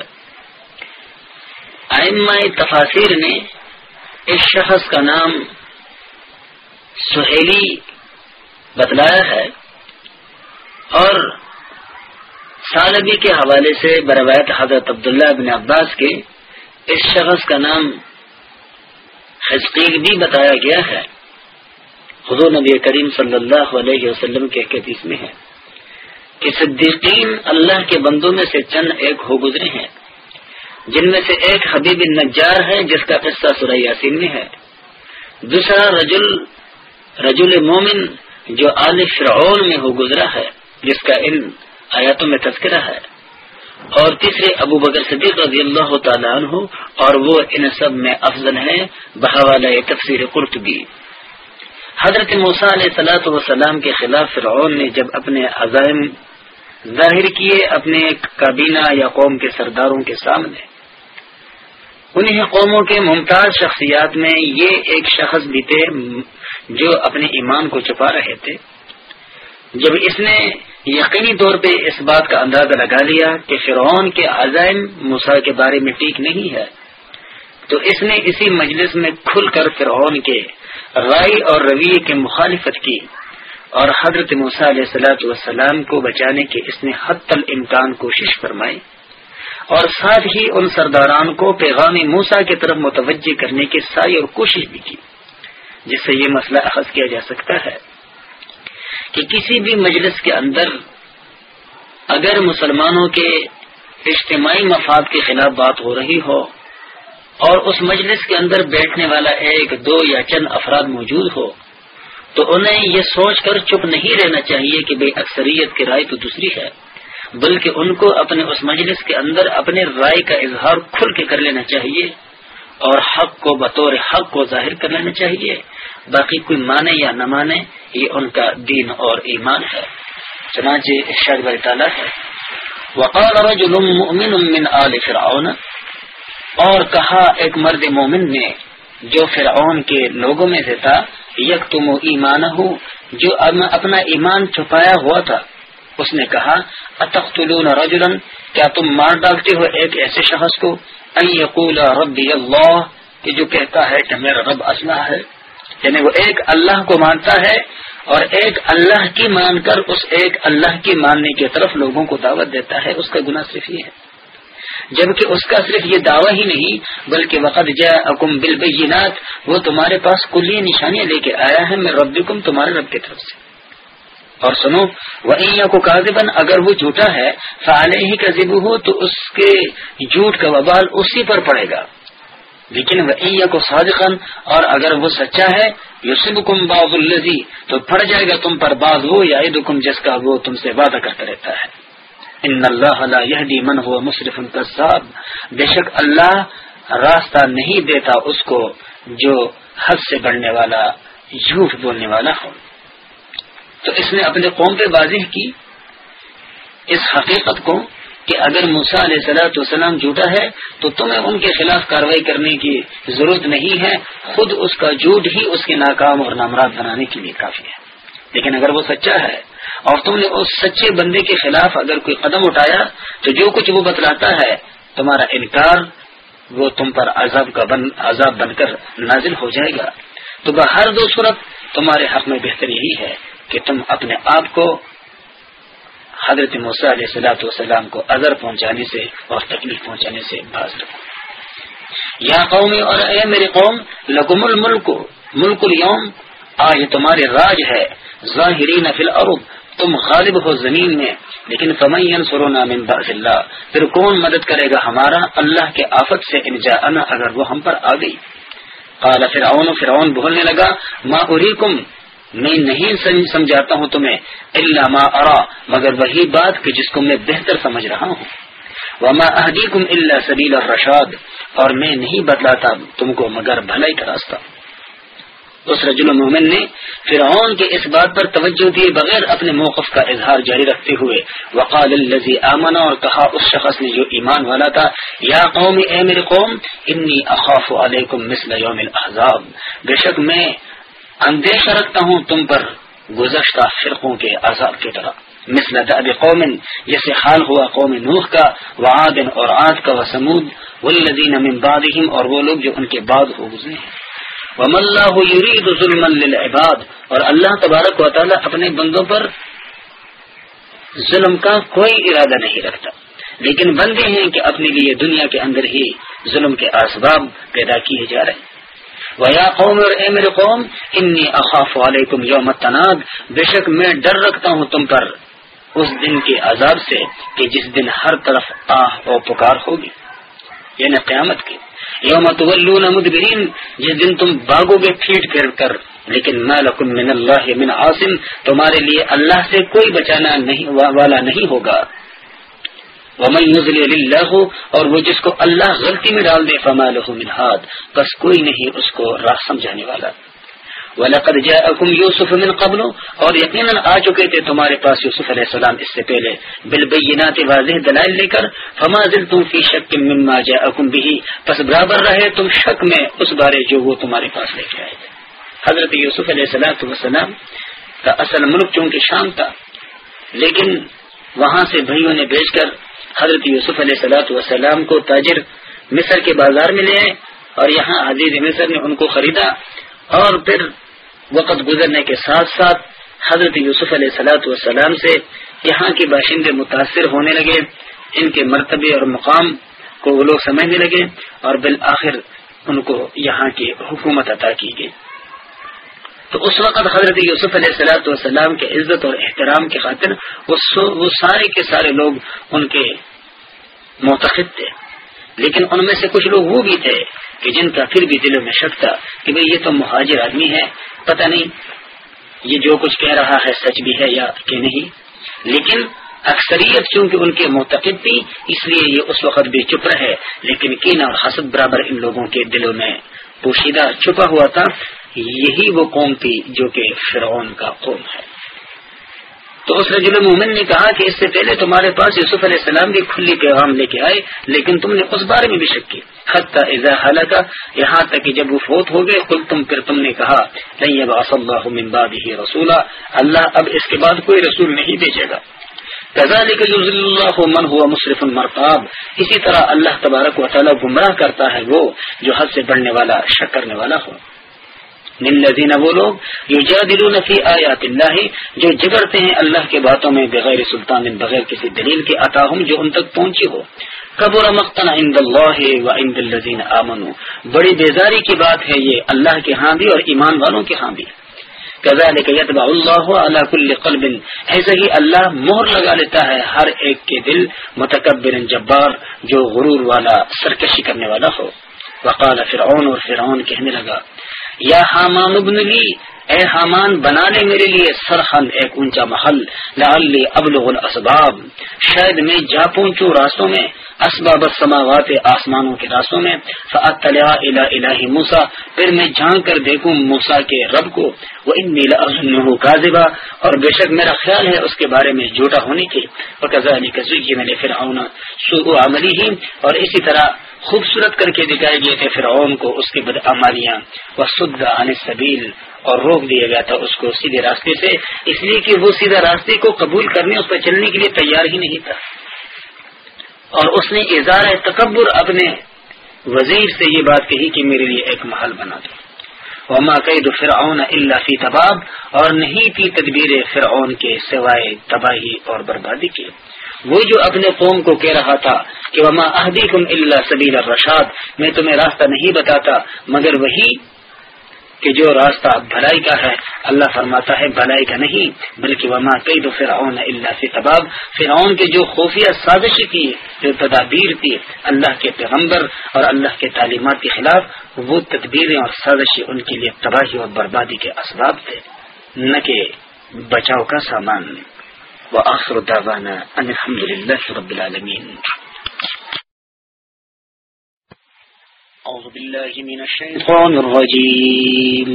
تفاصیر نے اس شخص کا نام سہیلی بتلایا ہے۔ اور سالبی کے حوالے سے بروایت حضرت عبداللہ بن عباس کے اس شخص کا نام حسقیل بھی بتایا گیا ہے۔ حضور نبی کریم صلی اللہ علیہ وسلم کے حدیث میں ہے کہ صدیقین اللہ کے بندوں میں سے چند ایک ہو گزرے ہیں، جن میں سے ایک حبیب نجار ہے، جس کا قصہ سورہ یاسین میں ہے۔ دوسرا رجل رجل مومن جو آل فرعون میں ہو گزرا ہے۔ جس کا ان آیاتوں میں تذکرہ ہے۔ اور تیسرے، ابو بکر صدیق رضی اللہ تعالیٰ عنہ، اور وہ ان سب میں افضل ہیں، بہوالا تفسیر قرطبی۔ حضرت موسیٰ علیہ صلاحت وسلام کے خلاف فرعون نے جب اپنے عزائم ظاہر کیے اپنے کابینہ یا قوم کے سرداروں کے سامنے انہیں قوموں کے ممتاز شخصیات میں یہ ایک شخص بھی تھے جو اپنے ایمان کو چھپا رہے تھے۔ جب اس نے یقینی طور پہ اس بات کا اندازہ لگا لیا کہ فرعون کے عزائم موسا کے بارے میں ٹھیک نہیں ہے۔ تو اس نے اسی مجلس میں کھل کر فرعون کے رائے اور رویے کی مخالفت کی اور حضرت موسیٰ علیہ سلاۃ والسلام کو بچانے کے اس نے حد تل امکان کوشش فرمائی اور ساتھ ہی ان سرداران کو پیغامی موسا کی طرف متوجہ کرنے کی سائی اور کوشش بھی کی، جس سے یہ مسئلہ اخذ کیا جا سکتا ہے۔ کہ کسی بھی مجلس کے اندر اگر مسلمانوں کے اجتماعی مفاد کے خلاف بات ہو رہی ہو اور اس مجلس کے اندر بیٹھنے والا ایک، دو یا چند افراد موجود ہو، تو انہیں یہ سوچ کر چپ نہیں رہنا چاہیے کہ بے اکثریت کی رائے تو دوسری ہے، بلکہ ان کو اپنے اس مجلس کے اندر اپنے رائے کا اظہار کھل کے کر لینا چاہیے۔ اور حق کو بطور حق کو ظاہر کر لینا چاہیے۔ باقی کوئی مانے یا نہ مانے، یہ ان کا دین اور ایمان ہے۔ چنانچہ تعالیٰ ہے۔ وقال رجل مؤمن من آل فرعون۔ اور کہا ایک مرد مومن نے، جو فرعون کے لوگوں میں سے تھا یک تم ایمان ہو جو اپنا ایمان چھپایا ہوا تھا۔ اس نے کہا اتختلون رجلا؟ کیا تم مار ڈالتے ہو ایک ایسے شخص کو؟ ان یقول ربی اللہ، کہ جو کہتا ہے کہ میرا رب اسلح ہے۔ یعنی وہ ایک اللہ کو مانتا ہے اور ایک اللہ کی مان کر اس ایک اللہ کی ماننے کی طرف لوگوں کو دعوت دیتا ہے، اس کا گناہ صرف یہ ہے۔ جبکہ اس کا صرف یہ دعویٰ ہی نہیں، بلکہ وقت جا اکم بل وہ تمہارے پاس کلی نشانیاں لے کے آیا ہے میں رب تمہارے رب کی طرف سے۔ اور سنو وہ کو کاذبن اگر وہ جھوٹا ہے فعال ہی کا ہو تو اس کے جھوٹ کا وبال اسی پر پڑے گا۔ لیکن وہ کو صادقن اور اگر وہ سچا ہے یوسب کم باغ الزی تو پڑ جائے گا تم پر باز وہ یا عید جس کا وہ تم سے وعدہ کرتا رہتا ہے۔ ان اللہ یہ من ہو مصرف بے شک اللہ راستہ نہیں دیتا اس کو جو حد سے بڑھنے والا، جھوٹ بولنے والا ہو۔ تو اس نے اپنے قوم پہ واضح کی اس حقیقت کو کہ اگر موسا علیہ سلاۃ وسلام جھوٹا ہے تو تمہیں ان کے خلاف کاروائی کرنے کی ضرورت نہیں ہے۔ خود اس کا جھوٹ ہی اس کے ناکام اور نامراد بنانے کے لیے کافی ہے۔ لیکن اگر وہ سچا ہے اور تم نے اس سچے بندے کے خلاف اگر کوئی قدم اٹھایا تو جو کچھ وہ بتلاتا ہے، تمہارا انکار وہ تم پر عذاب کا بن عذاب بن کر نازل ہو جائے گا۔ تو ہر دو صورت تمہارے حق میں بہتر یہی ہے۔ کہ تم اپنے آپ کو حضرت موسیٰ علیہ السلاۃ والسلام کو اذر پہنچانے سے اور تکلیف پہنچانے سے باز رکھو یا قومی اور اے میری قوم، لکم الملک، ملک اليوم آج تمہارے راج ہے، ظاہرین فی الارض، تم غالب ہو زمین میں، لیکن فمین سرونا من بعض اللہ، پھر کون مدد کرے گا ہمارا؟ اللہ کے آفت سے انجا اگر وہ ہم پر آ گئی۔ قال فرعون فرعون بولنے لگا، ما اریکم میں نہیں سمجھاتا ہوں تمہیں اللہ ما ارا، مگر وہی بات کہ جس کو میں بہتر سمجھ رہا ہوں۔ وما احدیکم اللہ سبیل الرشاد، اور میں نہیں بدلاتا تم کو مگر بھلائی کا راستہ۔ اس رجل المومن نے فرعون کے اس بات پر توجہ دیے بغیر اپنے موقف کا اظہار جاری رکھتے ہوئے وقال الزی آمنا اور کہا اس شخص نے جو ایمان والا تھا، یا قوم، اے میرے قوم انی اخاف علیکم مثل یوم الاحزاب بے شک میں اندیشہ رکھتا ہوں تم پر گزشتہ فرقوں کے عذاب کی طرح۔ مثل دعب قوم، جیسے حال ہوا قوم نوح کا وعاد اور عاد کا وسمود والذین من بعدهم اور وہ لوگ جو ان کے بعد ہو گزرے ہیں۔ وم اللہ یرید ظلم للعباد، اور اللہ تبارک و تعالی اپنے بندوں پر ظلم کا کوئی ارادہ نہیں رکھتا۔ لیکن بندے ہیں کہ اپنے لیے دنیا کے اندر ہی ظلم کے اسباب پیدا کیے جا رہے ہیں۔ ویا قوم اور اے میرے قوم انی اخاف علیکم یوم تناد بے شک میں ڈر رکھتا ہوں تم پر اس دن کے عذاب سے کہ جس دن ہر طرف آہ و پکار ہوگی یعنی قیامت کی۔ یوم تولون مدبرین جس دن تم باغو گے پھیٹ پھیر کر، لیکن ما لکم من اللہ من عاصم، تمہارے لیے اللہ سے کوئی بچانا نہیں، والا نہیں ہوگا۔ ومن یضلل اللہ اور وہ جس کو اللہ غلطی میں ڈال دے، فما له من ہاد بس کوئی نہیں اس کو راہ سمجھانے والا۔ وَلَقَدْ جَاءَكُمْ يُوسُفُ مِنْ قَبْلُ۔ اور یقیناً آ چکے تھے تمہارے پاس یوسف علیہ السلام اس سے پہلے۔ بالبینات واضح دلائل لے کر، فما زلتم فی شک مما جاءکم به۔ پس برابر رہے تم شک میں اس بارے جو وہ تمہارے پاس لے کے آئے تھے۔ حضرت یوسف علیہ السلام وسلام کا اصل ملک چونکہ شام تھا، لیکن وہاں سے بھائیوں نے بیچ کر حضرت یوسف علیہ السلاۃ وسلام کو تاجر مصر کے بازار میں لے آئے اور یہاں عزیز مصر نے ان کو خریدا اور پھر وقت گزرنے کے ساتھ ساتھ حضرت یوسف علیہ سلاۃ والسلام سے یہاں کے باشندے متاثر ہونے لگے، ان کے مرتبے اور مقام کو وہ لوگ سمجھنے لگے اور بالآخر ان کو یہاں کی حکومت عطا کی گئی۔ تو اس وقت حضرت یوسف علیہ السلاۃ والسلام کے عزت اور احترام کی خاطر وہ سارے کے سارے لوگ ان کے معتقد تھے۔ لیکن ان میں سے کچھ لوگ وہ بھی تھے کہ جن کا پھر بھی دلوں میں شک تھا کہ بھئی یہ تو مہاجر آدمی ہے، پتہ نہیں یہ جو کچھ کہہ رہا ہے سچ بھی ہے یا کہ نہیں۔ لیکن اکثریت چونکہ ان کے معتقد تھی اس لیے یہ اس وقت بھی چپ رہے۔ لیکن کین اور حسد برابر ان لوگوں کے دلوں میں پوشیدہ چھپا ہوا تھا۔ یہی وہ قوم تھی جو کہ فرعون کا قوم ہے۔ تو اس رجل مومن نے کہا کہ اس سے پہلے تمہارے پاس یوسف علیہ السلام بھی کھلی پیغام لے کے آئے، لیکن تم نے اس بارے میں بھی شک کی حتیٰ اذا حلقہ یہاں تک کہ جب وہ فوت ہو گئے خود تم، پھر تم نے کہا نہیں اب اللہ من بعده رسولا، اللہ اب اس کے بعد کوئی رسول نہیں بھیجے گا۔ كذلك يذل الله من هو مصرف مرتاب اسی طرح اللہ تبارک و تعالی گمراہ کرتا ہے وہ جو حد سے بڑھنے والا، شک کرنے والا ہو۔ نلزین وہ لوگ جو جادل نفی آیات اللہ، جو جگڑتے ہیں اللہ کے باتوں میں بغیر سلطان، بغیر کسی دلیل کے، عطاہم جو ان تک پہنچی ہو۔ قبر مختن عند اللہ و عند الذین آمنوا۔ بڑی بیزاری کی بات ہے یہ اللہ کے ہاں بھی اور ایمان والوں کے ہاں بھی۔ كذلك يتبع اللہ على كل قلب۔ ایسے ہی اللہ مہر لگا لیتا ہے ہر ایک کے دل متکبر، جبار، جو غرور والا، سرکشی کرنے والا ہو۔ وقال فرعون اور فرعون کہنے لگا یا حامان ابن لی، اے حامان، بنا لے میرے لیے سرحن ایک اونچا محل، لعلی ابلغ الاسباب۔ شاید میں جا پہنچوں راستوں میں، اسباب السماوات، آسمانوں کے راستوں میں۔ فاطلع الى الہ موسی پھر میں جھانک کر دیکھوں موسی کے رب کو۔ وہ ان نیلا کاذبا اور بے شک میرا خیال ہے اس کے بارے میں جھوٹا ہونے کی وکذالک زینا لفرعون سوء عملی ہی اور اسی طرح خوبصورت کر کے دکھائے گئے تھے فرعون کو، اس کی بدعمالیاں۔ وہ سد عن سبیل اور روک دیا گیا تھا اس کو سیدھے راستے سے۔ اس لیے کہ وہ سیدھا راستے کو قبول کرنے، اس پر چلنے کے لیے تیار ہی نہیں تھا۔ اور اس نے اظہار تکبر اپنے وزیر سے یہ بات کہی کہ میرے لیے ایک محل بنا دو۔ وما قید فرعون اللہ فی تباب، اور نہیں تھی تدبیر فرعون کے سوائے تباہی اور بربادی کے وہ جو اپنے قوم کو کہہ رہا تھا کہ وما احدی کم اللہ سبیل الرشاد، میں تمہیں راستہ نہیں بتاتا، مگر وہی کہ جو راستہ بھلائی کا ہے، اللہ فرماتا ہے بھلائی کا نہیں، بلکہ وما کئی دو فرعون اللہ سے تباب۔ فرعون کے جو خفیہ سازشی تھی، جو تدابیر تھی، اللہ کے پیغمبر اور اللہ کے تعلیمات کے خلاف، وہ تدبیریں اور سازشی ان کے لیے تباہی اور بربادی کے اسباب تھے، نہ کہ بچاؤ کا سامان۔ وہ آخر الحمد للہ رب العالمین أعوذ بالله من الشيطان الرجيم.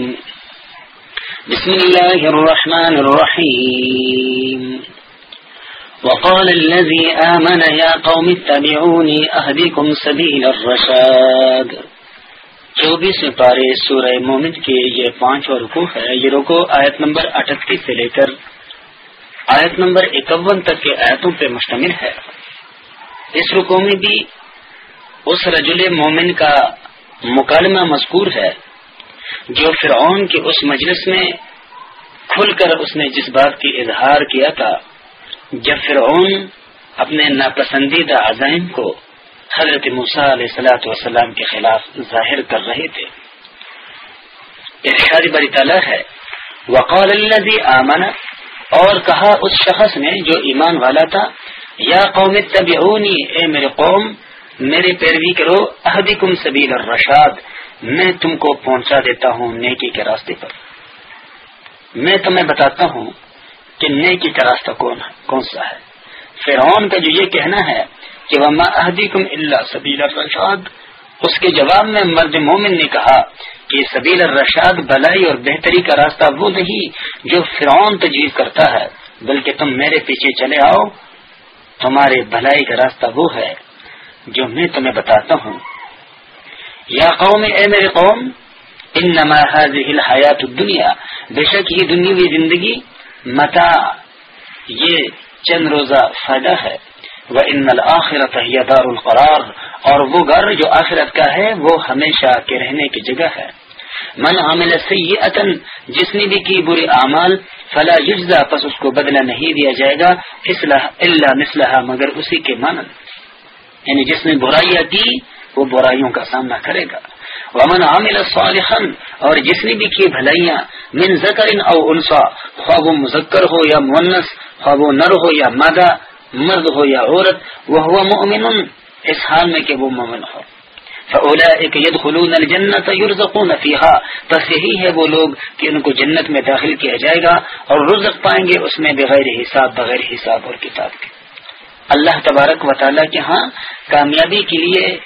بسم الله الرحمن الرحيم. وقال الذي آمن يا قوم اتبعوني أهدكم سبيل الرشاد. چوبیس پارے سورہ مومن کے یہ پانچ رکو ہے، یہ رکو آیت نمبر اٹھتیس سے لے کر آیت نمبر اکون تک کے آیتوں پہ مشتمل ہے۔ اس رکو میں بھی اس رجل مومن کا مکالمہ مذکور ہے، جو فرعون کے اس مجلس میں کھل کر اس نے جس بات کی اظہار کیا تھا، جب فرعون اپنے ناپسندیدہ عزائم کو حضرت مسا علیہ سلاۃ وسلام کے خلاف ظاہر کر رہے تھے۔ ارشاد بری تعالیٰ ہے۔ وقال الذي آمن اور کہا اس شخص نے جو ایمان والا تھا، یا قوم تبعونی اے میرے قوم میری پیروی کرو احدی کم سبیل الرشاد، میں تم کو پہنچا دیتا ہوں نیکی کے راستے پر۔ میں تمہیں بتاتا ہوں کہ نیکی کا راستہ کون ہے، کون سا ہے۔ فرعون کا جو یہ کہنا ہے کہ وہ احدی اللہ سبیل الرشاد، اس کے جواب میں مرد مومن نے کہا کہ سبیل الرشاد بلائی اور بہتری کا راستہ وہ نہیں جو فرعون تجویز کرتا ہے، بلکہ تم میرے پیچھے چلے آؤ، تمہارے بھلائی کا راستہ وہ ہے جو میں تمہیں بتاتا ہوں۔ یا قوم، اے میرے قوم ان نما حیات دنیا بے شک یہ دنیا زندگی متا یہ چند روزہ فائدہ ہے۔ وہ ان الآخرت دار القرار۔ اور وہ گھر جو آخرت کا ہے، وہ ہمیشہ کے رہنے کی جگہ ہے۔ من عامل سیئتن جس نے بھی کی برے اعمال، فلا یجزا، پس اس کو بدلہ نہیں دیا جائے گا اللہ مسلح مگر اسی کے مانند یعنی جس نے برائیاں کی، وہ برائیوں کا سامنا کرے گا۔ ومن عامل صالحا، اور جس نے بھی کی بھلائیاں، من ذکر او انسا، خواب و مذکر ہو یا مونس، خواب و نر ہو یا مادہ، مرد ہو یا عورت وہ مؤمن اس حال میں کہ وہ مومن ہو۔ يدخلون الجنة يرزقون فيها۔ بس یہی ہے وہ لوگ کہ ان کو جنت میں داخل کیا جائے گا اور رزق پائیں گے اس میں بغیر حساب بغیر حساب اور کتاب کے۔ اللہ تبارک و تعالیٰ کے ہاں کامیابی کے لیے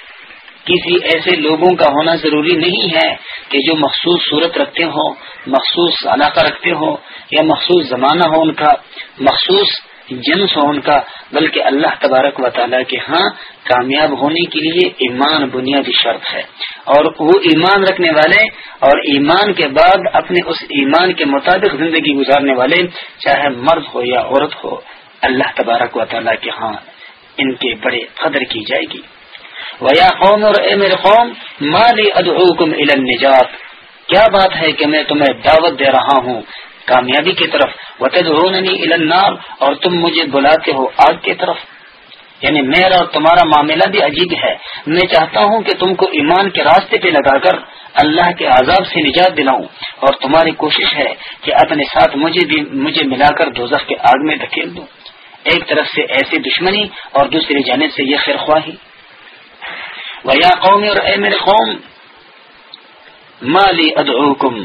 کسی ایسے لوگوں کا ہونا ضروری نہیں ہے کہ جو مخصوص صورت رکھتے ہوں، مخصوص علاقہ رکھتے ہوں یا مخصوص زمانہ ہو ان کا، مخصوص جنس ہو ان کا، بلکہ اللہ تبارک و تعالیٰ کے ہاں کامیاب ہونے کے لیے ایمان بنیادی شرط ہے۔ اور وہ ایمان رکھنے والے اور ایمان کے بعد اپنے اس ایمان کے مطابق زندگی گزارنے والے، چاہے مرد ہو یا عورت ہو، اللہ تبارک و تعالیٰ کے ہاں ان کے بڑے قدر کی جائے گی۔ ویا قوم اور اے میرے قوم مالی ادعوکم الى النجات کیا بات ہے کہ میں تمہیں دعوت دے رہا ہوں؟ کامیابی کی طرف وطد النار، اور تم مجھے بلاتے ہو آگ کی طرف۔ یعنی میرا اور تمہارا معاملہ بھی عجیب ہے۔ میں چاہتا ہوں کہ تم کو ایمان کے راستے پہ لگا کر اللہ کے عذاب سے نجات دلاؤں۔ اور تمہاری کوشش ہے کہ اپنے ساتھ مجھے بھی مجھے ملا کر دوزخ کے آگ میں دھکیل دوں ایک طرف سے ایسی دشمنی، اور دوسری جانے سے یہ خیر خواہی یا قومی اور اے میرے قوم مالی ادعوکم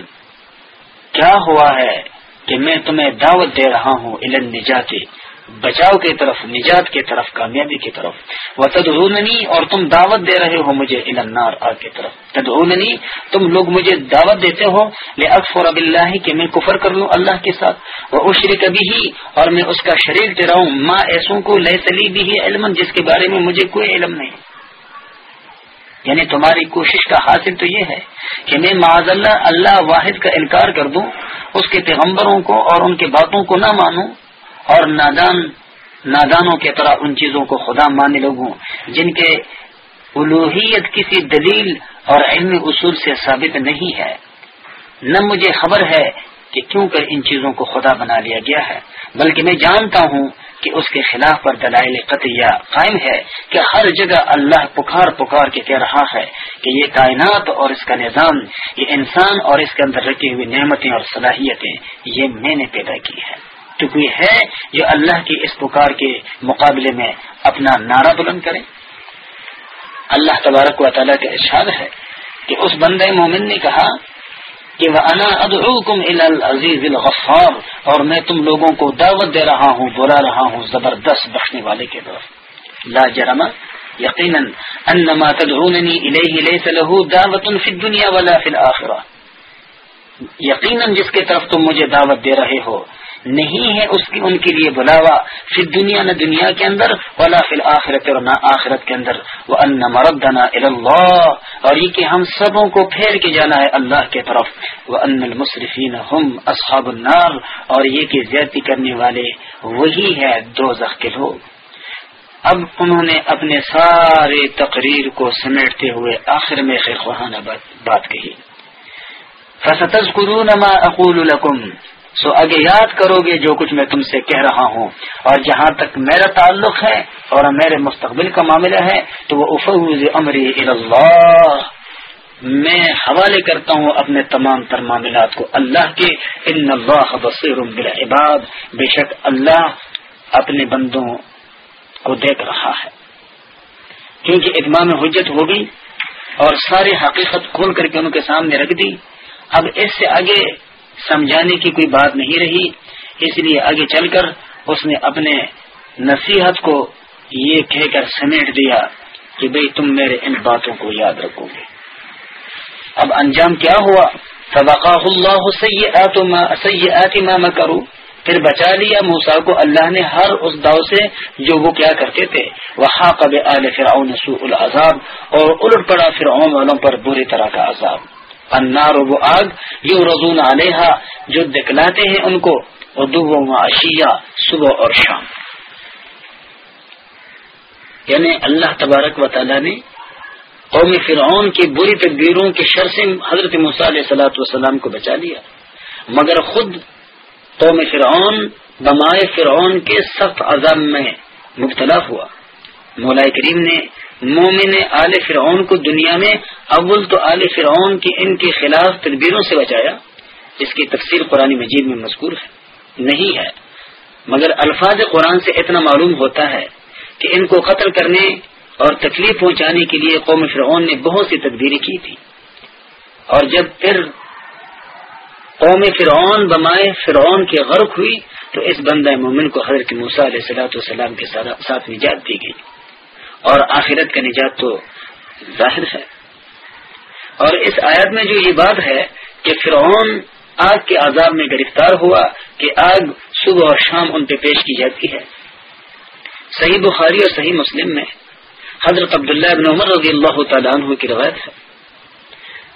کیا ہوا ہے کہ میں تمہیں دعوت دے رہا ہوں علم نجاتی بچاؤ کی طرف، نجات کی طرف، کامیابی کی طرف۔ وہ تدعوننی اور تم دعوت دے رہے ہو مجھے النار، آگ کی طرف۔ تدعوننی، تم لوگ مجھے دعوت دیتے ہو۔ لے اکفر اب اللہ کہ میں کفر کر لوں اللہ کے ساتھ۔ وہ عشر کبھی ہی اور میں اس کا شریک دے رہا ہوں۔ ماں ایسوں کو لہ تلی بھی علم جس کے بارے میں مجھے کوئی علم نہیں۔ یعنی تمہاری کوشش کا حاصل تو یہ ہے کہ میں معذ اللہ اللہ واحد کا انکار کر دوں، اس کے پیغمبروں کو اور ان کے باتوں کو نہ مانوں اور نادان، نادانوں کے طرح ان چیزوں کو خدا ماننے لوگوں جن کے الوحیت کسی دلیل اور علم اصول سے ثابت نہیں ہے۔ نہ مجھے خبر ہے کہ کیوں کر ان چیزوں کو خدا بنا لیا گیا ہے۔ بلکہ میں جانتا ہوں کہ اس کے خلاف پر دلائل قطعیہ قائم ہے کہ ہر جگہ اللہ پکار پکار کے کہہ رہا ہے کہ یہ کائنات اور اس کا نظام، یہ انسان اور اس کے اندر رکھی ہوئی نعمتیں اور صلاحیتیں، یہ میں نے پیدا کی ہے تو کوئی ہے جو اللہ کی اس پکار کے مقابلے میں اپنا نعرہ بلند کرے۔ اللہ تبارک و تعالیٰ کا ارشاد ہے کہ اس بندے مومن نے کہا کہ وہ انا ادعوکم العزیز الغفار اور میں تم لوگوں کو دعوت دے رہا ہوں، بلا رہا ہوں، زبردست بخشنے والے کے طرف لا جرم۔ یقیناً انما تدعوننی الیہ لیس له دعوت فی الدنیا ولا فی الاخرہ یقیناً جس کے طرف تم مجھے دعوت دے رہے ہو نہیں ہے اس کی ان کے لیے بلاوا پھر دنیا نہ دنیا کے اندر، ولا فی الآخرت اور نہ آخرت کے اندر۔ وہ ان مردنا اللہ اور یہ کہ ہم سبوں کو پھیر کے جانا ہے اللہ کے طرف۔ وہ ان المصرفین ہم اصحاب النار۔ اور یہ کہ زیادتی کرنے والے وہی ہے دو کے لوگ۔ اب انہوں نے اپنے سارے تقریر کو سمیٹتے ہوئے آخر میں خیر خواہانہ بات کہی۔ فستز قرون اقول لکم سو آگے یاد کرو گے جو کچھ میں تم سے کہہ رہا ہوں۔ اور جہاں تک میرا تعلق ہے اور میرے مستقبل کا معاملہ ہے، تو وہ افوز امری اللہ۔ میں حوالے کرتا ہوں اپنے تمام تر معاملات کو اللہ کے۔ ان اللہ بصیر بالعباد۔ بے شک اللہ اپنے بندوں کو دیکھ رہا ہے۔ کیونکہ اتمام حجت ہوگی اور ساری حقیقت کھول کر کے ان کے سامنے رکھ دی۔ اب اس سے آگے سمجھانے کی کوئی بات نہیں رہی، اس لیے آگے چل کر اس نے اپنے نصیحت کو یہ کہہ کر سمیٹ دیا کہ بھئی تم میرے ان باتوں کو یاد رکھو گے۔ اب انجام کیا ہوا؟ اللہ سیئات ما کروں پھر بچا لیا موسا کو۔ اللہ نے ہر اس داؤ سے جو وہ کیا کرتے تھے۔ وہ قب آل فرعون سوء العذاب اور الٹ پڑا فرعون والوں پر بری طرح کا عذاب۔ انار و آگ یو رضون علیہ جو دکھلاتے ہیں ان کو اردو اشیا صبح اور شام۔ یعنی اللہ تبارک و تعالی نے قوم فرعون کی بری تدبیروں کے شر سے حضرت علیہ سلاۃ والسلام کو بچا لیا۔ مگر خود قوم فرعون، بمائے فرعون کے سخت عذاب میں مبتلا ہوا۔ مولا کریم نے مومن آل فرعون کو دنیا میں اول تو آل فرعون کی ان کے خلاف تدبیروں سے بچایا جس کی تفسیر قرآن مجید میں مذکور ہے۔ نہیں ہے۔ مگر الفاظ قرآن سے اتنا معلوم ہوتا ہے کہ ان کو قتل کرنے اور تکلیف پہنچانے کے لیے قوم فرعون نے بہت سی تدبیریں کی تھی اور جب پھر قوم فرعون بمائے فرعون کی غرق ہوئی، تو اس بندہ مومن کو حضرت موسیٰ علیہ صلاحت والسلام کے ساتھ نجات دی گئی۔ اور آخرت کا نجات تو ظاہر ہے۔ اور اس آیت میں جو یہ بات ہے کہ فرعون آگ کے عذاب میں گرفتار ہوا کہ آگ صبح اور شام ان پہ پیش کی جاتی ہے۔ صحیح بخاری اور صحیح مسلم میں حضرت عبداللہ ابن عمر رضی اللہ تعالیٰ عنہ کی روایت ہے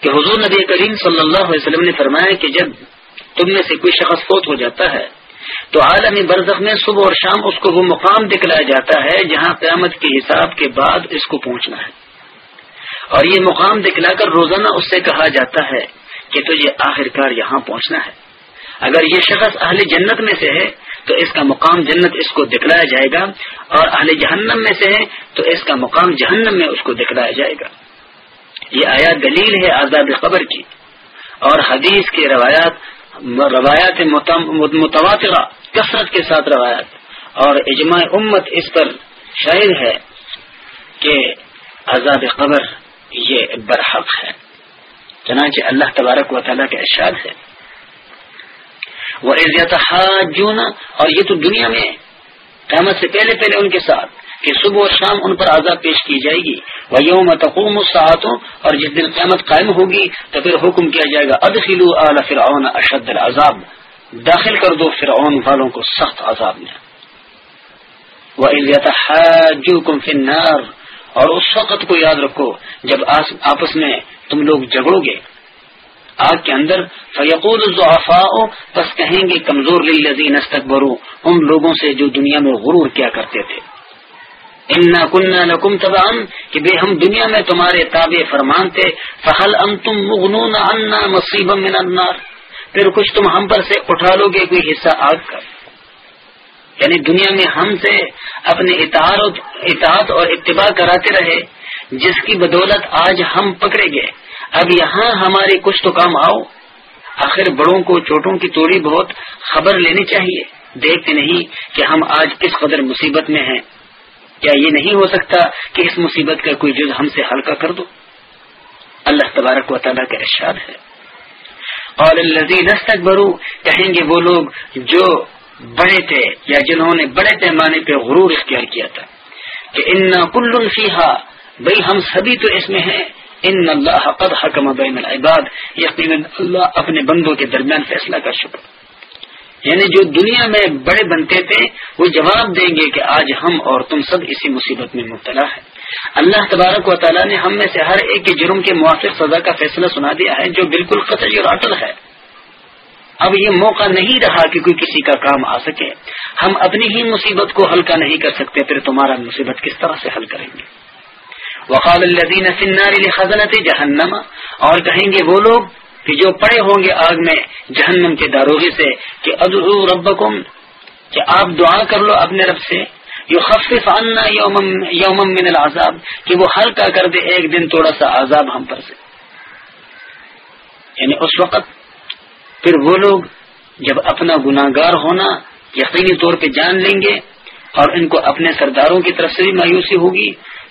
کہ حضور نبی کریم صلی اللہ علیہ وسلم نے فرمایا کہ جب تم میں سے کوئی شخص فوت ہو جاتا ہے تو عالمی برزخ میں صبح اور شام اس کو وہ مقام دکھلایا جاتا ہے جہاں قیامت کے حساب کے بعد اس کو پہنچنا ہے۔ اور یہ مقام دکھلا کر روزانہ اس سے کہا جاتا ہے کہ تجھے آخر کار یہاں پہنچنا ہے۔ اگر یہ شخص اہل جنت میں سے ہے تو اس کا مقام جنت اس کو دکھلایا جائے گا، اور اہل جہنم میں سے ہے تو اس کا مقام جہنم میں اس کو دکھلایا جائے گا۔ یہ آیا دلیل ہے آزاد قبر کی، اور حدیث کے روایات روایات متواترہ، کثرت کے ساتھ روایات۔ اور اجماع امت اس پر شاہد ہے کہ آزاد قبر یہ برحق ہے۔ چنانچہ اللہ تبارک و تعالیٰ کا ارشاد ہے۔ وہ عزت اور یہ تو دنیا میں قیامت سے پہلے پہلے ان کے ساتھ۔ کہ صبح و شام ان پر آزاد پیش کی جائے گی۔ وہ یوم تقوم ساعتوں اور جس دن قیامت قائم ہوگی، تو پھر حکم کیا جائے گا ادخلو اعلی فرعون اشد العذاب۔ داخل کر دو فرعون والوں کو سخت عذاب میں۔ وہ عزت فنار اور اس وقت کو یاد رکھو جب آپس میں تم لوگ جگڑو گے۔ آگ کے اندر فیقول الضعفاء، پس کہیں گے، کمزور للذین استکبروا ان لوگوں سے جو دنیا میں غرور کیا کرتے تھے۔ انا کننا لکم تبعا کہ بے ہم دنیا میں تمہارے تابع فرمان تھے فہل انتم مغنون عنا مصیبا من النار۔ پھر کچھ تم ہم پر سے اٹھا لو گے، کوئی حصہ آگ کا۔ یعنی دنیا میں ہم سے اپنے اطاعت اور اتباع کراتے رہے، جس کی بدولت آج ہم پکڑے گئے۔ اب یہاں ہمارے کچھ تو کام آؤ۔ آخر بڑوں کو چوٹوں کی توڑی بہت خبر لینی چاہیے۔ دیکھتے نہیں کہ ہم آج کس قدر مصیبت میں ہیں۔ کیا یہ نہیں ہو سکتا کہ اس مصیبت کا کوئی جز ہم سے ہلکا کر دو؟ اللہ تبارک و تعالیٰ کا ارشاد ہے۔ اور تک برو کہیں گے وہ لوگ جو بڑے تھے یا جنہوں نے بڑے پیمانے پہ غرور اختیار کیا تھا کہ ان کل فیحا بھائی ہم سبھی تو اس میں ہیں۔ ان اللہ قد حکم بین العباد یقین اللہ اپنے بندوں کے درمیان فیصلہ کر شکر یعنی جو دنیا میں بڑے بنتے تھے، وہ جواب دیں گے کہ آج ہم اور تم سب اسی مصیبت میں مبتلا ہے اللہ تبارک و تعالیٰ نے ہم میں سے ہر ایک کے جرم کے موافق سزا کا فیصلہ سنا دیا ہے، جو بالکل قطعی اور اٹل ہے۔ اب یہ موقع نہیں رہا کہ کوئی کسی کا کام آ سکے۔ ہم اپنی ہی مصیبت کو ہلکا نہیں کر سکتے، پھر تمہارا مصیبت کس طرح سے حل کریں گے؟ وقال الدین فنار خزنت اور کہیں گے وہ لوگ کہ جو پڑے ہوں گے آگ میں جہنم کے داروغی سے، کہ ادعو ربکم، کہ آپ دعا کر لو اپنے رب سے یو خفف عنا یوم من العذاب، کہ وہ ہلکا کر دے ایک دن تھوڑا سا عذاب ہم پر سے۔ یعنی اس وقت پھر وہ لوگ جب اپنا گناگار ہونا یقینی طور پہ جان لیں گے اور ان کو اپنے سرداروں کی طرف سے بھی مایوسی ہوگی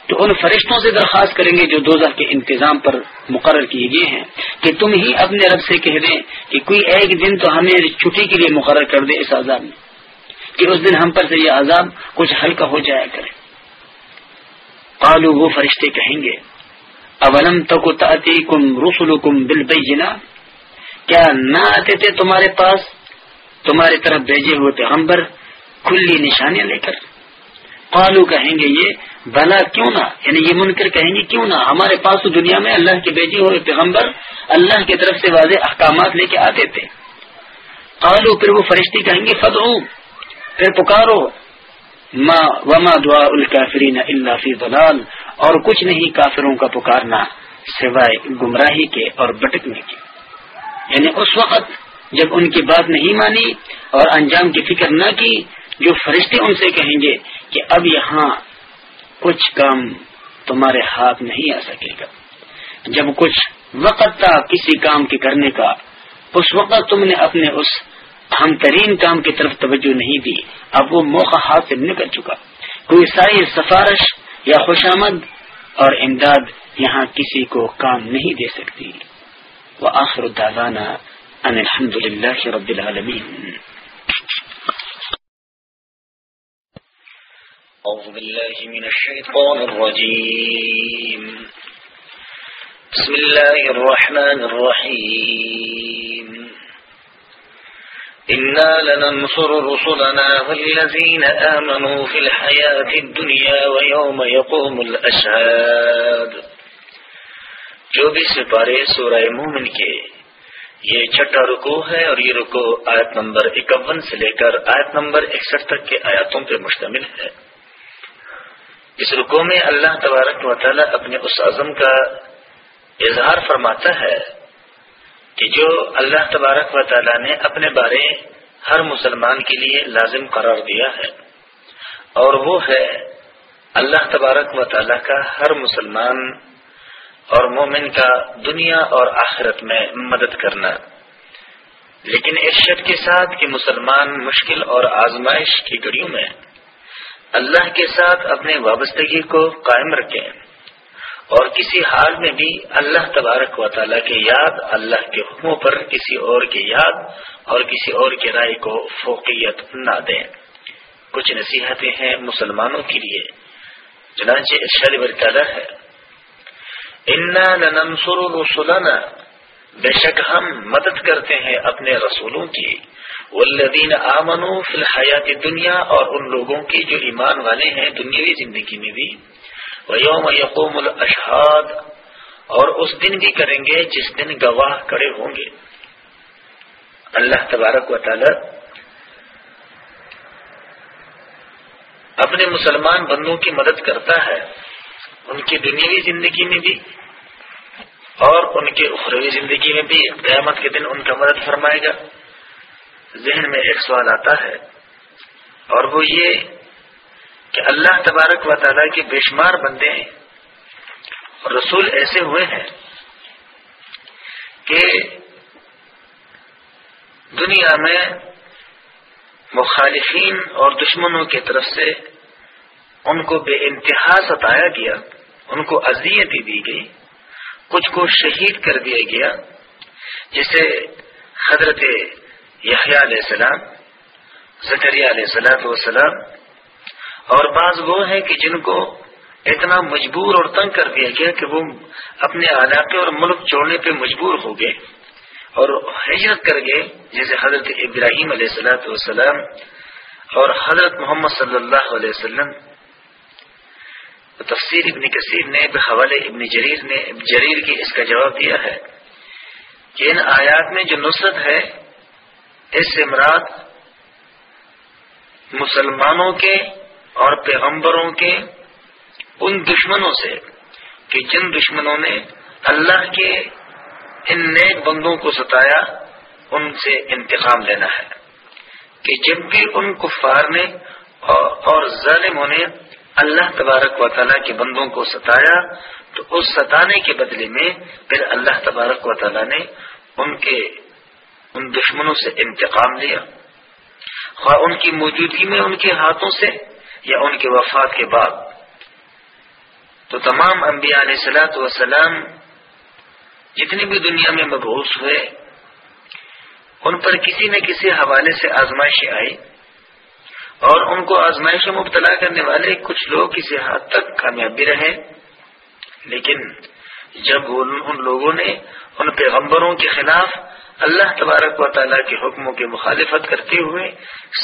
تو ان فرشتوں سے درخواست کریں گے جو دوزہ کے انتظام پر مقرر کیے گئے ہیں کہ تم ہی اپنے رب سے کہہ دیں کہ کوئی ایک دن تو ہمیں چھٹی کے لیے مقرر کر دے اس عذاب میں، کہ اس دن ہم پر سے یہ عذاب کچھ ہلکا ہو جایا کرے۔ قالو وہ فرشتے کہیں گے، اولم تک کم رسول کم بل کیا نہ آتے تھے تمہارے پاس؟ تمہاری طرف بھیجے ہوئے پیغمبر کھلی نشانیاں لے کر۔ قالو کہیں گے یہ بلا کیوں نہ؟ یعنی یہ منکر کہیں گے کیوں نہ؟ ہمارے پاس تو دنیا میں اللہ کے بیجی ہوئے پیغمبر اللہ کی طرف سے واضح احکامات لے کے آتے تھے۔ قالو پھر وہ فرشتی کہیں گے، فدعو، پھر پکارو۔ ما وما دعا الکافرین اللہ فی ضلال، اور کچھ نہیں کافروں کا پکارنا سوائے گمراہی کے اور بٹکنے کے۔ یعنی اس وقت جب ان کی بات نہیں مانی اور انجام کی فکر نہ کی، جو فرشتے ان سے کہیں گے کہ اب یہاں کچھ کام تمہارے ہاتھ نہیں آ سکے گا۔ جب کچھ وقت تھا کسی کام کے کرنے کا، اس وقت تم نے اپنے اس اہم ترین کام کی طرف توجہ نہیں دی۔ اب وہ موقع ہاتھ سے نکل چکا۔ کوئی ساری سفارش یا خوشامد اور امداد یہاں کسی کو کام نہیں دے سکتی۔ وہ آخر الدانہ الحمد للہ رب العالمین۔ أعوذ بالله من الشيطان الرجيم. بسم الله الرحمن الرحيم. إنا لننصر رسلنا والذين آمنوا في الحياة الدنيا ويوم يقوم الأشهاد. جو بھی سپارے سورہ مومن کے، یہ چھٹا رکو ہے اور یہ رکو آیت نمبر اکون سے لے کر آیت نمبر اکسٹھ تک کے آیاتوں پر مشتمل ہے۔ اس رکو میں اللہ تبارک و تعالی اپنے اس عزم کا اظہار فرماتا ہے کہ جو اللہ تبارک و تعالی نے اپنے بارے ہر مسلمان کے لیے لازم قرار دیا ہے اور وہ ہے اللہ تبارک و تعالی کا ہر مسلمان اور مومن کا دنیا اور آخرت میں مدد کرنا۔ لیکن اس شرط کے ساتھ کہ مسلمان مشکل اور آزمائش کی گڑیوں میں اللہ کے ساتھ اپنے وابستگی کو قائم رکھیں اور کسی حال میں بھی اللہ تبارک و تعالیٰ کے یاد، اللہ کے حکموں پر کسی اور کی یاد اور کسی اور کی رائے کو فوقیت نہ دیں۔ کچھ نصیحتیں ہیں مسلمانوں کے لیے۔ چنانچہ برطالہ ہے، انا لننصر رسولنا بے شک ہم مدد کرتے ہیں اپنے رسولوں کی۔ والذین آمنوا فی الحیات دنیا اور ان لوگوں کی جو ایمان والے ہیں دنیاوی زندگی میں بھی۔ ویوم یقوم الاشہاد اور اس دن بھی کریں گے جس دن گواہ کڑے ہوں گے۔ اللہ تبارک و تعالی اپنے مسلمان بندوں کی مدد کرتا ہے۔ ان کی دنیاوی زندگی میں بھی اور ان کی اخروی زندگی میں بھی قیامت کے دن ان کا مدد فرمائے گا۔ ذہن میں ایک سوال آتا ہے، اور وہ یہ کہ اللہ تبارک و تعالیٰ کے بے شمار بندے ہیں اور رسول ایسے ہوئے ہیں کہ دنیا میں مخالفین اور دشمنوں کی طرف سے ان کو بے انتہا ستایا گیا، ان کو اذیتیں دی گئی کچھ کو شہید کر دیا گیا، جسے حضرت یحییٰ علیہ السلام زکریہ علیہ السلام وسلام اور بعض وہ ہیں کہ جن کو اتنا مجبور اور تنگ کر دیا گیا کہ وہ اپنے علاقے اور ملک چھوڑنے پہ مجبور ہو گئے اور ہجرت کر گئے، جیسے حضرت ابراہیم علیہ السلاۃ والسلام اور حضرت محمد صلی اللہ علیہ وسلم تفسیر ابن کثیر نے بحوالے ابن جریر نے جریر کی اس کا جواب دیا ہے کہ ان آیات میں جو نصرت ہے، اس سے مراد مسلمانوں کے اور پیغمبروں کے ان دشمنوں سے کہ جن دشمنوں نے اللہ کے ان نیک بندوں کو ستایا، ان سے انتقام لینا ہے کہ جب بھی ان کفار نے اور ظالموں نے اللہ تبارک و تعالیٰ کے بندوں کو ستایا، تو اس ستانے کے بدلے میں پھر اللہ تبارک و تعالیٰ نے ان کے، ان دشمنوں سے انتقام لیا۔ خواہ ان کی موجودگی میں ان کے ہاتھوں سے یا ان کے وفات کے بعد۔ تو تمام انبیاء علیہ سلاۃ وسلام جتنی بھی دنیا میں مبوس ہوئے، ان پر کسی نہ کسی حوالے سے آزمائشیں آئی اور ان کو آزمائش میں مبتلا کرنے والے کچھ لوگ کسی حد تک کامیاب بھی رہے۔ لیکن جب ان لوگوں نے ان پیغمبروں کے خلاف اللہ تبارک و تعالیٰ کے حکموں کی مخالفت کرتے ہوئے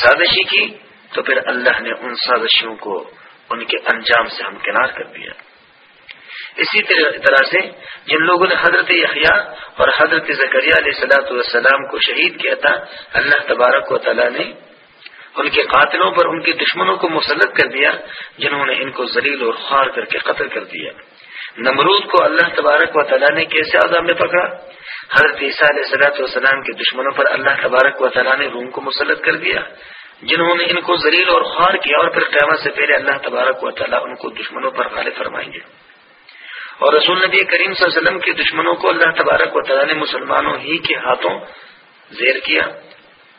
سازشی کی، تو پھر اللہ نے ان سازشوں کو ان کے انجام سے ہمکنار کر دیا۔ اسی طرح سے جن لوگوں نے حضرت یحییٰ اور حضرت زکریہ علیہ صلاحت والسلام کو شہید کیا تھا، اللہ تبارک و تعالیٰ نے ان کے قاتلوں پر ان کے دشمنوں کو مسلط کر دیا، جنہوں نے ان کو ذلیل اور خوار کر کے قتل کر دیا۔ نمرود کو اللہ تبارک و تعالیٰ نے کیسے عذاب میں پکڑا؟ حضرت عیسیٰ علیہ صلاحت والسلام کے دشمنوں پر اللہ تبارک و تعالیٰ نے روم کو مسلط کر دیا، جنہوں نے ان کو ذلیل اور خوار کیا اور پھر قیامت سے پہلے اللہ تبارک و تعالیٰ ان کو دشمنوں پر غالب فرمائیں گے۔ اور رسول نبی کریم صلی اللہ علیہ وسلم کے دشمنوں کو اللہ تبارک و تعالیٰ نے مسلمانوں ہی کے ہاتھوں زیر کیا،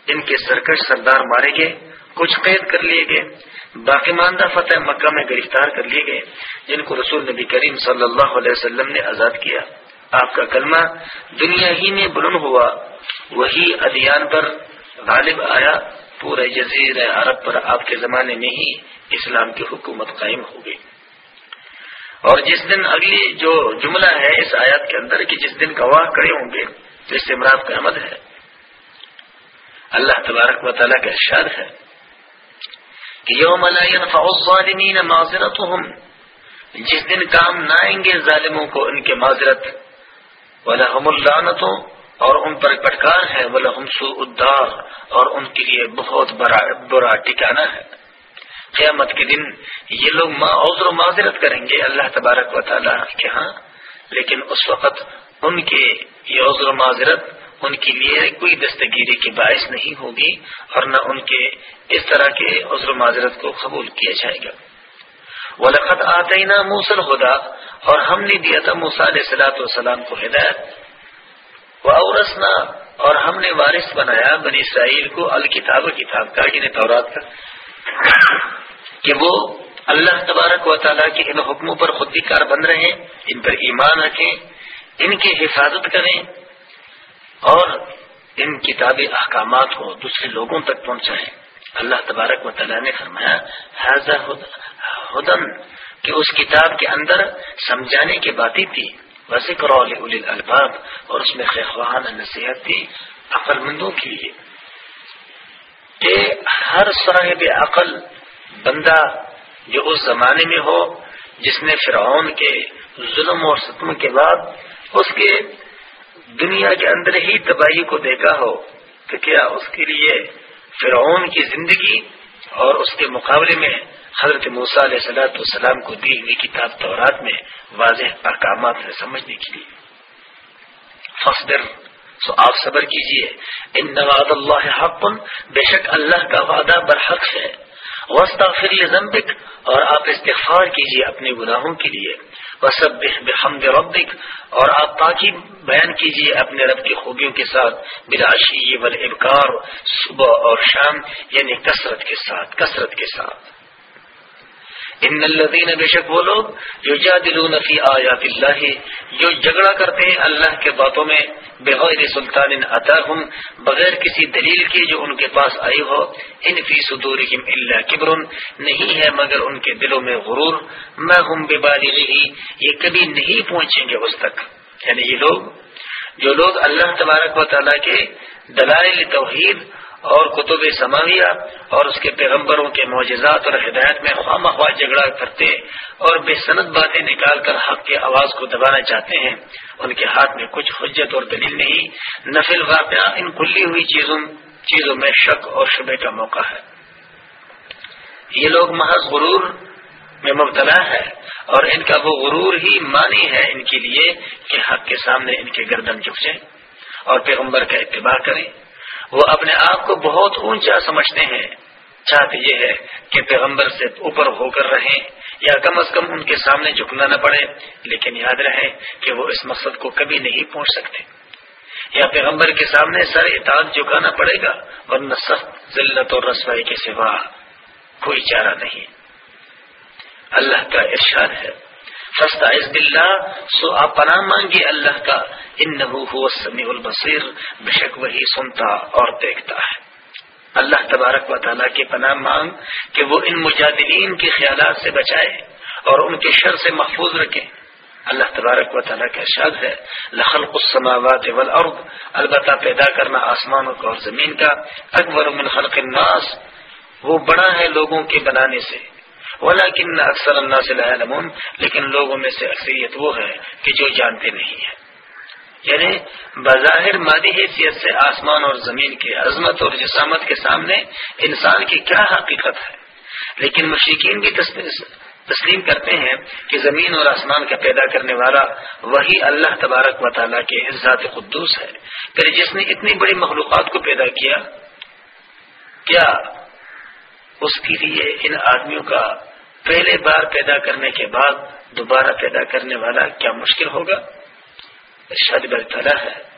ان کے سرکش سردار مارے گئے۔ کچھ قید کر لیے گئے۔ باقی ماندہ فتح مکہ میں گرفتار کر لیے گئے، جن کو رسول نبی کریم صلی اللہ علیہ وسلم نے آزاد کیا۔ آپ کا کلمہ دنیا ہی میں بلند ہوا، وہی ادیان پر غالب آیا۔ پورے جزیر عرب پر آپ کے زمانے میں ہی اسلام کی حکومت قائم ہو گئی۔ اور جس دن اگلی جو جملہ ہے اس آیات کے اندر کہ جس دن گواہ کڑے ہوں گے جس سے مراد قیامت ہے۔ اللہ تبارک و تعالیٰ کا ارشاد ہے۔ یوم لا ينفع الظالمین معذرتهم۔ جس دن کام نہ آئیں گے ظالموں کو ان کے معذرت۔ ولہم اللعنت اور ان پر پٹکار ہے۔ ولہم سوء الدار اور ان کے لیے بہت برا برا ٹھکانہ ہے۔ قیامت کے دن یہ لوگ ما عذر و معذرت کریں گے اللہ تبارک و تعالیٰ کے ہاں لیکن اس وقت ان کے یہ عذر و معذرت ان کے لیے کوئی دستگیری کی باعث نہیں ہوگی اور نہ ان کے اس طرح کے عذر معذرت کو قبول کیا جائے گا۔ ولقت آتے نا موسل اور ہم نے دیا تھا علیہ سلاۃ والسلام کو ہدایت۔ وہ اورسنا اور ہم نے وارث بنایا بنی اسرائیل کو الکتاب کتاب کا یعنی تورات کا۔ کہ وہ اللہ تبارک و تعالیٰ کے ان حکموں پر خود بھی کار بند رہے، ان پر ایمان رکھیں، ان کی حفاظت کریں۔ اور ان کتابی احکامات کو دوسرے لوگوں تک پہنچائیں۔ اللہ تبارک و تعالیٰ نے فرمایا ہدن، کہ اس کتاب کے اندر سمجھانے کی باتیں تھی ویسے الباب اور اس میں خواہان نصیحت تھی عقل مندوں کے لیے۔ کہ ہر صاحب عقل بندہ جو اس زمانے میں ہو، جس نے فرعون کے ظلم اور ستم کے بعد اس کے دنیا کے اندر ہی تباہی کو دیکھا ہو تو کیا اس کے لیے فرعون کی زندگی اور اس کے مقابلے میں حضرت موسیٰ علیہ صلاحت والسلام کو دی ہوئی کتاب تورات میں واضح احکامات ہے سمجھنے کے لیے۔ فصبر سو آپ صبر کیجیے۔ ان نواد اللہ حق، بے شک اللہ کا وعدہ برحق ہے۔ وسطر فری اور آپ استغفار کیجیے اپنے گناہوں کے لیے۔ وسب بحمد ربک اور آپ پاکی بیان کیجیے اپنے رب کی خوبیوں کے ساتھ براشی ابکار صبح اور شام یعنی کثرت کے ساتھ، کثرت کے ساتھ۔ ان الدین بے شک وہ لوگ جو جادلون فی آیات اللہ، جو جھگڑا کرتے ہیں اللہ کے باتوں میں، بغیر سلطان عطا بغیر کسی دلیل کے جو ان کے پاس آئی ہو، ان فی صدور اللہ کبر، نہیں ہے مگر ان کے دلوں میں غرور میں ہوں بے یہ کبھی نہیں پہنچیں گے اس تک۔ یعنی یہ لوگ، جو لوگ اللہ تبارک و تعالیٰ کے دلائل توحید اور کتب سماویہ اور اس کے پیغمبروں کے معجزات اور ہدایت میں خواہ مخواہ جھگڑا کرتے اور بے صنعت باتیں نکال کر حق کی آواز کو دبانا چاہتے ہیں، ان کے ہاتھ میں کچھ حجت اور دلیل نہیں۔ نفل واقعہ ان کھلی ہوئی چیزوں چیزوں میں شک اور شبے کا موقع ہے۔ یہ لوگ محض غرور میں مبتلا ہے اور ان کا وہ غرور ہی مانی ہے ان کے لیے کہ حق کے سامنے ان کے گردن جھک جائیں اور پیغمبر کا اتباع کریں۔ وہ اپنے آپ کو بہت اونچا سمجھتے ہیں۔ چاہتے یہ ہے کہ پیغمبر سے اوپر ہو کر رہیں یا کم از کم ان کے سامنے جھکنا نہ پڑے، لیکن یاد رہے کہ وہ اس مقصد کو کبھی نہیں پہنچ سکتے۔ یا پیغمبر کے سامنے سر اطاعت جھکانا پڑے گا، ورنہ سخت ذلت اور رسوائی کے سوا کوئی چارہ نہیں۔ اللہ کا ارشاد ہے۔ سستا اس بلّہ سو آپ پناہ مانگی اللہ کا. ان سمیع البصیر. بے شک وہی سنتا اور دیکھتا ہے. اللہ تبارک و تعالیٰ کے پناہ مانگ کہ وہ ان مجادلین کے خیالات سے بچائے اور ان کے شر سے محفوظ رکھے. اللہ تبارک و تعالیٰ کا شاد ہے لخل السماوات والارض. البتہ پیدا کرنا آسمانوں کا اور زمین کا. اکبر من خلق الناس. وہ بڑا ہے لوگوں کے بنانے سے. ولیکن اکثر اللہ سے لیکن لوگوں میں سے اکثریت وہ ہے کہ جو جانتے نہیں ہیں۔ یعنی بظاہر مادی حیثیت سے آسمان اور زمین کی عظمت اور جسامت کے سامنے انسان کی کیا حقیقت ہے؟ لیکن مشرقین بھی تسلیم کرتے ہیں کہ زمین اور آسمان کا پیدا کرنے والا وہی اللہ تبارک و تعالیٰ کے ذات قدوس ہے۔ پھر جس نے اتنی بڑی مخلوقات کو پیدا کیا کیا اس کے لیے ان آدمیوں کا پہلے بار پیدا کرنے کے بعد دوبارہ پیدا کرنے والا کیا مشکل ہوگا؟ شاد برطلا ہے۔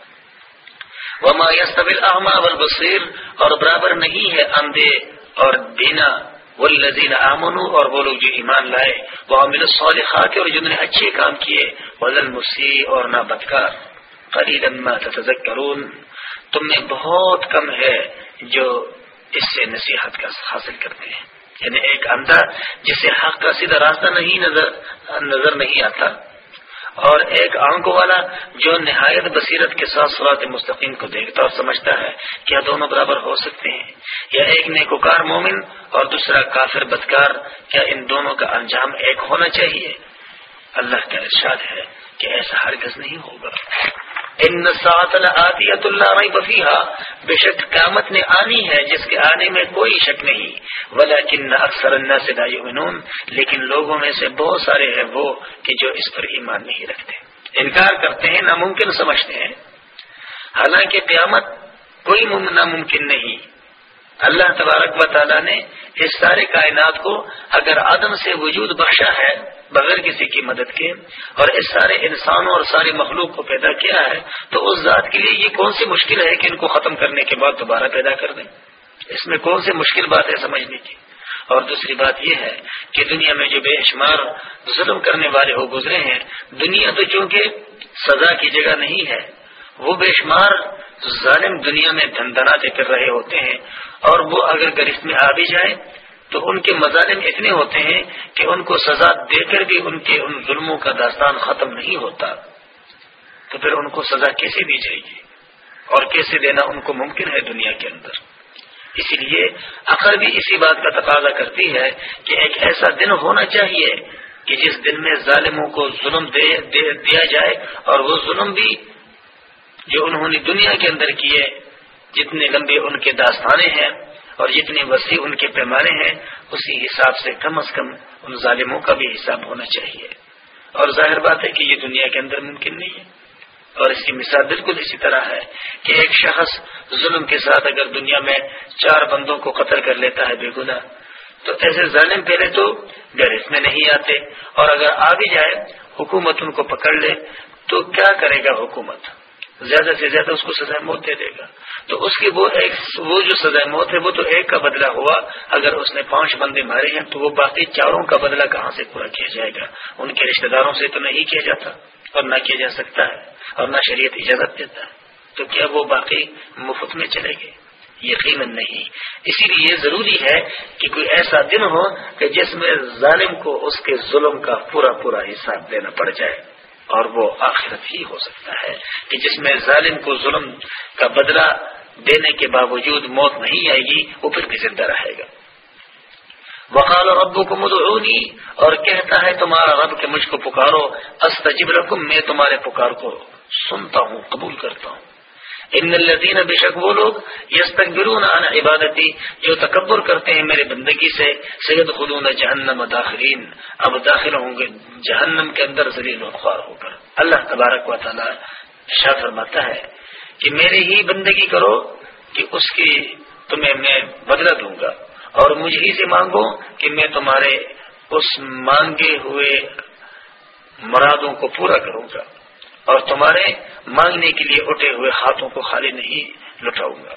وما یستبل احما والبصیر اور برابر نہیں ہے اندھے اور دینا۔ والذین آمنوا، اور وہ لوگ جو ایمان لائے۔ وہ عامل الصالحات، اور جنہوں نے اچھے کام کیے۔ وزن مسیح اور نہ بدکار۔ قلیلا ما تتذکرون تم میں بہت کم ہے جو اس سے نصیحت کا حاصل کرتے ہیں۔ یعنی ایک اندھا جسے حق کا سیدھا راستہ نہیں نظر نظر نہیں آتا۔ اور ایک آنکھوں والا جو نہایت بصیرت کے ساتھ سرات مستقیم کو دیکھتا اور سمجھتا ہے کیا دونوں برابر ہو سکتے ہیں۔ یا ایک نیکوکار مومن اور دوسرا کافر بدکار، کیا ان دونوں کا انجام ایک ہونا چاہیے؟ اللہ کا ارشاد ہے کہ ایسا ہرگز نہیں ہوگا۔ ان آتیت اللہ بفیحا بے شک قیامت نے آنی ہے جس کے آنے میں کوئی شک نہیں۔ ولیکن اکثر اکثر سے یؤمنون۔ لیکن لوگوں میں سے بہت سارے ہیں وہ کہ جو اس پر ایمان نہیں رکھتے۔ انکار کرتے ہیں، ناممکن سمجھتے ہیں۔ حالانکہ قیامت کوئی ناممکن نہیں۔ اللہ تبارک و تعالیٰ نے اس سارے کائنات کو اگر آدم سے وجود بخشا ہے، بغیر کسی کی مدد کے، اور اس سارے انسانوں اور سارے مخلوق کو پیدا کیا ہے، تو اس ذات کے لیے یہ کون سی مشکل ہے کہ ان کو ختم کرنے کے بعد دوبارہ پیدا کر دیں؟ اس میں کون سی مشکل بات ہے سمجھنے کی؟ اور دوسری بات یہ ہے کہ دنیا میں جو بے شمار ظلم کرنے والے ہو گزرے ہیں، دنیا تو چونکہ سزا کی جگہ نہیں ہے، وہ بے شمار ظالم دنیا میں دھن دھناتے کر رہے ہوتے ہیں اور وہ اگر گرفت میں آ بھی جائے تو ان کے مظالم اتنے ہوتے ہیں کہ ان کو سزا دے کر بھی ان کے ان ظلموں کا داستان ختم نہیں ہوتا۔ تو پھر ان کو سزا کیسے دی جائے گی؟ اور کیسے دینا ان کو ممکن ہے دنیا کے اندر؟ اسی لیے عقل بھی اسی بات کا تقاضا کرتی ہے کہ ایک ایسا دن ہونا چاہیے کہ جس دن میں ظالموں کو ظلم دے دے، دیا جائے اور وہ ظلم بھی جو انہوں نے دنیا کے اندر کیے جتنے لمبے ان کے داستانے ہیں اور جتنے وسیع ان کے پیمانے ہیں، اسی حساب سے کم از کم ان ظالموں کا بھی حساب ہونا چاہیے۔ اور ظاہر بات ہے کہ یہ دنیا کے اندر ممکن نہیں ہے۔ اور اس کی مثال بالکل اسی طرح ہے کہ ایک شخص ظلم کے ساتھ اگر دنیا میں چار بندوں کو قتل کر لیتا ہے بے گنا تو ایسے ظالم پہلے تو گھر اس میں نہیں آتے۔ اور اگر آ بھی جائے، حکومت ان کو پکڑ لے، تو کیا کرے گا حکومت؟ زیادہ سے زیادہ اس کو سزائے موت دے دے گا۔ تو اس کی وہ ایک وہ جو سزائے موت ہے وہ تو ایک کا بدلہ ہوا۔ اگر اس نے پانچ بندے مارے ہیں تو وہ باقی چاروں کا بدلہ کہاں سے پورا کیا جائے گا؟ ان کے رشتہ داروں سے تو نہیں کیا جاتا اور نہ کیا جا سکتا ہے اور نہ شریعت اجازت دیتا ہے۔ تو کیا وہ باقی مفت میں چلے گئے؟ یقیناً نہیں۔ اسی لیے یہ ضروری ہے کہ کوئی ایسا دن ہو کہ جس میں ظالم کو اس کے ظلم کا پورا پورا حساب دینا پڑ جائے۔ اور وہ آخرت ہی ہو سکتا ہے کہ جس میں ظالم کو ظلم کا بدلہ دینے کے باوجود موت نہیں آئے گی، وہ پھر بھی زندہ رہے گا۔ وقال ربو کو مدعونی اور کہتا ہے تمہارا رب کہ مجھ کو پکارو، استجب رقم میں تمہارے پکار کو سنتا ہوں، قبول کرتا ہوں۔ ان الدین بے شک وہ لوگ یس عن عبادتی، جو تکبر کرتے ہیں میرے بندگی سے سید خلون جہنم داخرین اب داخل ہوں گے جہنم کے اندر ذریع و خوار ہو کر۔ اللہ تبارک و تعالی شاہ فرماتا ہے کہ میری ہی بندگی کرو کہ اس کی تمہیں میں بدلا دوں گا۔ اور مجھ ہی سے مانگو کہ میں تمہارے اس مانگے ہوئے مرادوں کو پورا کروں گا۔ اور تمہارے مانگنے کے لیے اٹھے ہوئے ہاتھوں کو خالی نہیں لٹاؤں گا۔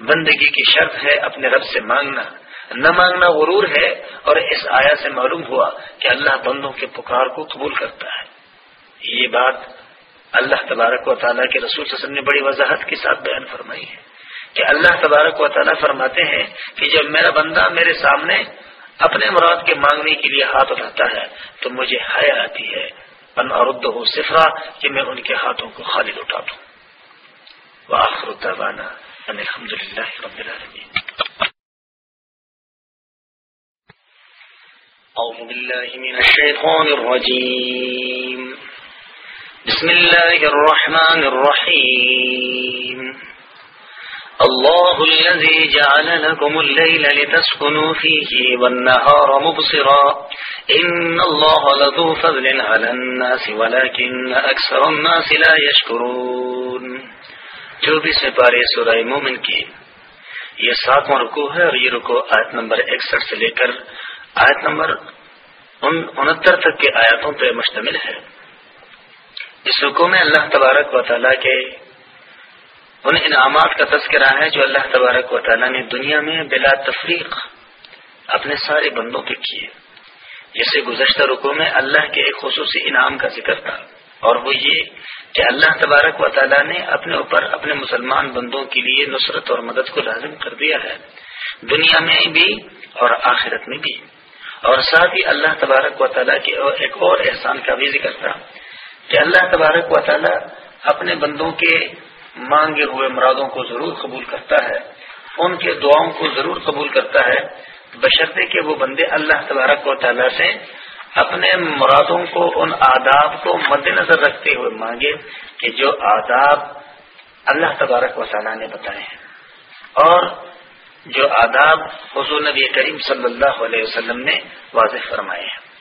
بندگی کی شرط ہے اپنے رب سے مانگنا۔ نہ مانگنا غرور ہے اور اس آیا سے معلوم ہوا کہ اللہ بندوں کے پکار کو قبول کرتا ہے۔ یہ بات اللہ تبارک و تعالیٰ کے رسول وسلم نے بڑی وضاحت کے ساتھ بیان فرمائی ہے کہ اللہ تبارک و تعالیٰ فرماتے ہیں کہ جب میرا بندہ میرے سامنے اپنے مراد کے مانگنے کے لیے ہاتھ اٹھاتا ہے تو مجھے حیا آتی ہے۔ ان ارد ہو صفرا کہ میں ان کے ہاتھوں کو خالد اٹھا دوں۔ وآخر دعوانا ان الحمد للہ رب العالمین۔ أعوذ بالله من الشيطان الرجيم بسم الله الرحمن الرحيم الله الذي جعل لكم الليل لتسكنوا فيه والنهار مبصرا إن الله لذو فضل على الناس ولكن أكثر الناس لا يشكرون جو بھی سے پارے سورہ مومن کی یہ ساتواں رکو ہے اور یہ رکو آیت نمبر اکسٹھ سے لے کر آیت نمبر انہتر تک کے آیاتوں پہ مشتمل ہے۔ اس رکو میں اللہ تبارک و تعالیٰ کے ان انعامات کا تذکرہ ہے جو اللہ تبارک و تعالیٰ نے دنیا میں بلا تفریق اپنے سارے بندوں پہ کیے۔ جسے گزشتہ رکو میں اللہ کے ایک خصوصی انعام کا ذکر تھا۔ اور وہ یہ کہ اللہ تبارک و تعالیٰ نے اپنے اوپر اپنے مسلمان بندوں کے لیے نصرت اور مدد کو لازم کر دیا ہے۔ دنیا میں بھی اور آخرت میں بھی۔ اور ساتھ ہی اللہ تبارک و تعالیٰ کے ایک اور احسان کا بھی ذکر تھا کہ اللہ تبارک و تعالیٰ اپنے بندوں کے مانگے ہوئے مرادوں کو ضرور قبول کرتا ہے، ان کے دعاؤں کو ضرور قبول کرتا ہے۔ بشرطے کہ وہ بندے اللہ تبارک و تعالیٰ سے اپنے مرادوں کو، ان آداب کو مد نظر رکھتے ہوئے مانگے کہ جو آداب اللہ تبارک و تعالیٰ نے بتائے ہیں۔ اور جو آداب حضور نبی کریم صلی اللہ علیہ وسلم نے واضح فرمائے ہیں۔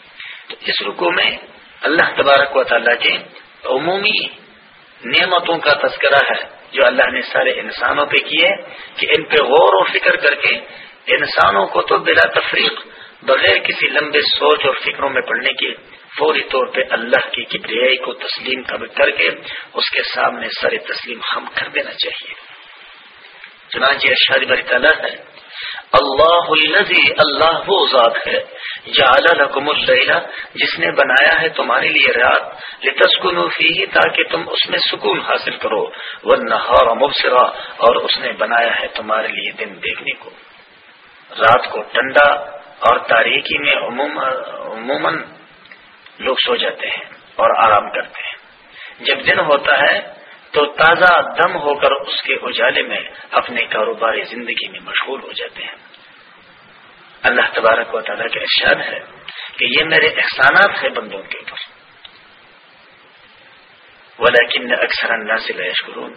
تو اس رکو میں اللہ تبارک و تعالیٰ کے عمومی نعمتوں کا تذکرہ ہے جو اللہ نے سارے انسانوں پہ کیے کہ ان پہ غور و فکر کر کے انسانوں کو تو بلا تفریق بغیر کسی لمبے سوچ اور فکروں میں پڑنے کے فوری طور پہ اللہ کی کبریائی کو تسلیم کر کے اس کے سامنے سر تسلیم ہم کر دینا چاہیے۔ چنانچہ ارشاد بری تعالیٰ ہے، اللہ الذي اللہ وہ ذات ہے جعل لكم الليل جس نے بنایا ہے تمہارے لیے رات لتسكنوا فيه تاکہ تم اس میں سکون حاصل کرو۔ والنهار مبصرا، اور اس نے بنایا ہے تمہارے لیے دن دیکھنے کو۔ رات کو ٹھنڈا اور تاریکی میں عموماً لوگ سو جاتے ہیں اور آرام کرتے ہیں۔ جب دن ہوتا ہے، تو تازہ دم ہو کر اس کے اجالے میں اپنے کاروباری زندگی میں مشغول ہو جاتے ہیں۔ اللہ تبارک و تعالیٰ کا ارشاد ہے کہ یہ میرے احسانات ہیں بندوں کے اوپر۔ ولیکن اکثر اللہ سے لشکرون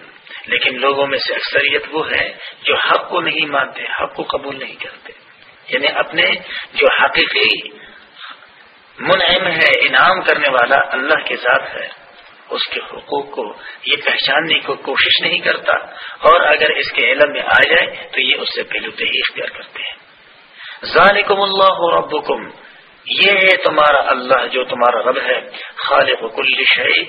لیکن لوگوں میں سے اکثریت وہ ہے جو حق کو نہیں مانتے، حق کو قبول نہیں کرتے۔ یعنی اپنے جو حقیقی منعم ہے، انعام کرنے والا اللہ کے ذات ہے، اس کے حقوق کو، یہ پہچاننے کو کوشش نہیں کرتا۔ اور اگر اس کے علم میں آ جائے تو یہ اس سے پہلو ہی اختیار کرتے ہیں۔ ذالکم اللہ ربکم، یہ ہے تمہارا اللہ جو تمہارا رب ہے، خالق کل شعی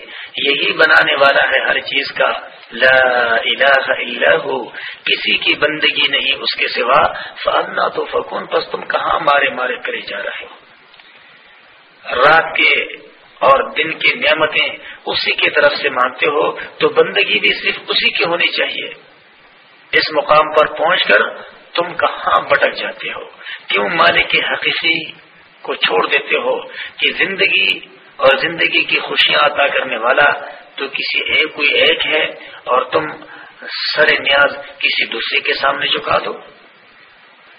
یہی بنانے والا ہے ہر چیز کا۔ لا الہ الا ہو، کسی کی بندگی نہیں اس کے سوا۔ فالنا تو فکون پس تم کہاں مارے مارے کرے جا رہے ہو۔ رات کے اور دن کی نعمتیں اسی کی طرف سے مانتے ہو، تو بندگی بھی صرف اسی کی ہونی چاہیے۔ اس مقام پر پہنچ کر تم کہاں بٹک جاتے ہو؟ کیوں مالک حقیقی کو چھوڑ دیتے ہو کہ زندگی اور زندگی کی خوشیاں عطا کرنے والا تو کسی ایک کوئی ایک ہے اور تم سر نیاز کسی دوسرے کے سامنے چکا دو؟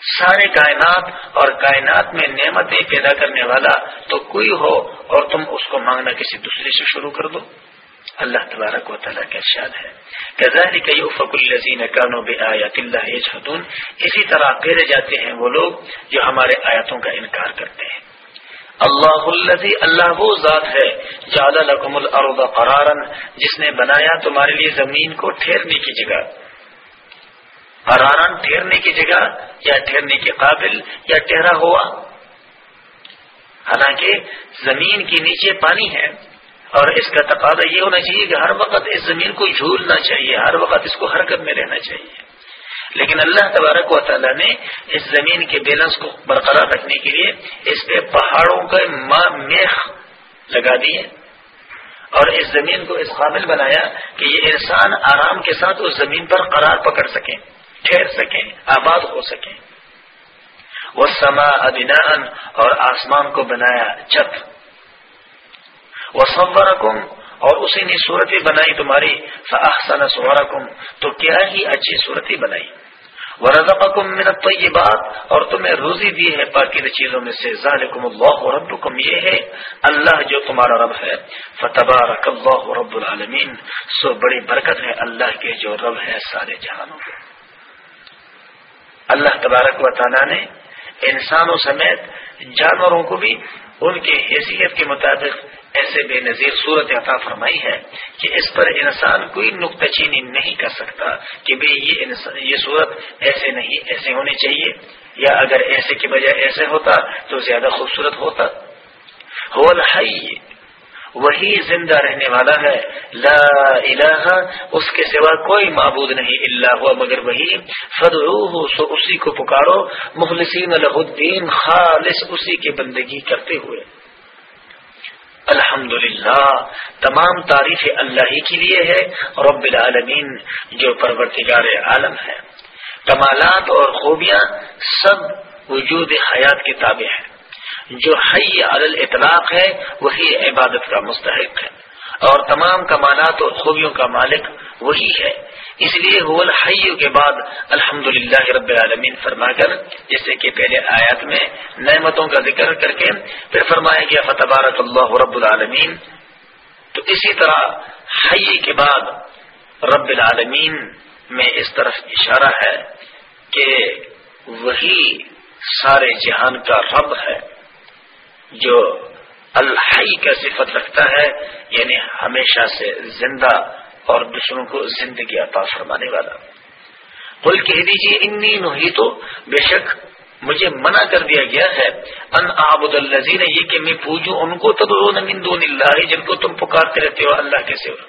سارے کائنات اور کائنات میں نعمتیں پیدا کرنے والا تو کوئی ہو اور تم اس کو مانگنا کسی دوسرے سے شروع کر دو۔ اللہ تبارک و تعالیٰ کا ارشاد ہے۔ کئی افق الزین کانو بے آیات اللہ حتون اسی طرح پھیرے جاتے ہیں وہ لوگ جو ہمارے آیاتوں کا انکار کرتے ہیں۔ اللہ الزی اللہ وہ ذات ہے جادہ لکم الارض قرارن جس نے بنایا تمہارے لیے زمین کو ٹھہرنے کی جگہ۔ قرارن ٹھہرنے کی جگہ یا ٹھہرنے کے قابل یا ٹھہرا ہوا۔ حالانکہ زمین کے نیچے پانی ہے۔ اور اس کا تقاضا یہ ہونا چاہیے کہ ہر وقت اس زمین کو جھولنا چاہیے، ہر وقت اس کو حرکت میں رہنا چاہیے۔ لیکن اللہ تبارک و تعالیٰ نے اس زمین کے بیلنس کو برقرار رکھنے کے لیے اس پہ پہاڑوں کا میخ لگا دیے اور اس زمین کو اس قابل بنایا کہ یہ انسان آرام کے ساتھ اس زمین پر قرار پکڑ سکیں، ٹھہر سکیں، آباد ہو سکیں۔ وہ سما ادینان اور آسمان کو بنایا چت وہ سورکم اور اسی نے صورتیں بنائی تمہاری، فاحسن صورکم، تو کیا ہی اچھی صورتیں بنائی؟ وہ رضم منت اور تمہیں روزی دی ہے باقی چیزوں میں سے، ذالکم اللہ ربکم، یہ ہے اللہ جو تمہارا رب ہے۔ فتبارک اللہ رب العالمین، سو بڑی برکت ہے اللہ کے جو رب ہے سارے جہانوں کے۔ اللہ تبارک و تعالیٰ نے انسانوں سمیت جانوروں کو بھی ان کی حیثیت کے مطابق ایسے بے نظیر صورت عطا فرمائی ہے کہ اس پر انسان کوئی نقطہ چینی نہیں کر سکتا کہ بھائی یہ یہ صورت ایسے نہیں، ایسے ہونی چاہیے، یا اگر ایسے کی بجائے ایسے ہوتا تو زیادہ خوبصورت ہوتا۔ وہی زندہ رہنے والا ہے، لا الہ، اس کے سوا کوئی معبود نہیں اللہ ہوا، مگر وہی۔ سو اسی کو پکارو۔ مخلصین الدین، خالص اسی کی بندگی کرتے ہوئے۔ الحمد تمام تعریف اللہ ہی کے لیے ہے، رب العالمین جو پرورتگار عالم ہے۔ کمالات اور خوبیاں سب وجود حیات کے تابع ہیں۔ جو حی عدل اطلاق ہے، وہی عبادت کا مستحق ہے۔ اور تمام کمالات اور خوبیوں کا مالک وہی ہے۔ اس لیے وہ الحیوں کے بعد الحمد رب العالمین فرما کر، جیسے کہ پہلے آیات میں نعمتوں کا ذکر کر کے پھر فرمایا گیا فتبارک اللہ رب العالمین۔ تو اسی طرح حی کے بعد رب العالمین میں اس طرف اشارہ ہے کہ وہی سارے جہان کا رب ہے جو الحی کا صفت رکھتا ہے یعنی ہمیشہ سے زندہ اور دوسروں کو زندگی عطا فرمانے والا۔ کل کہہ دیجیے انی نہیں تو بے شک مجھے منع کر دیا گیا ہے، ان آبد الزین یہ کہ میں پوجوں ان کو تب من دون اللہ، جن کو تم پکارتے رہتے ہو اللہ کے سوا۔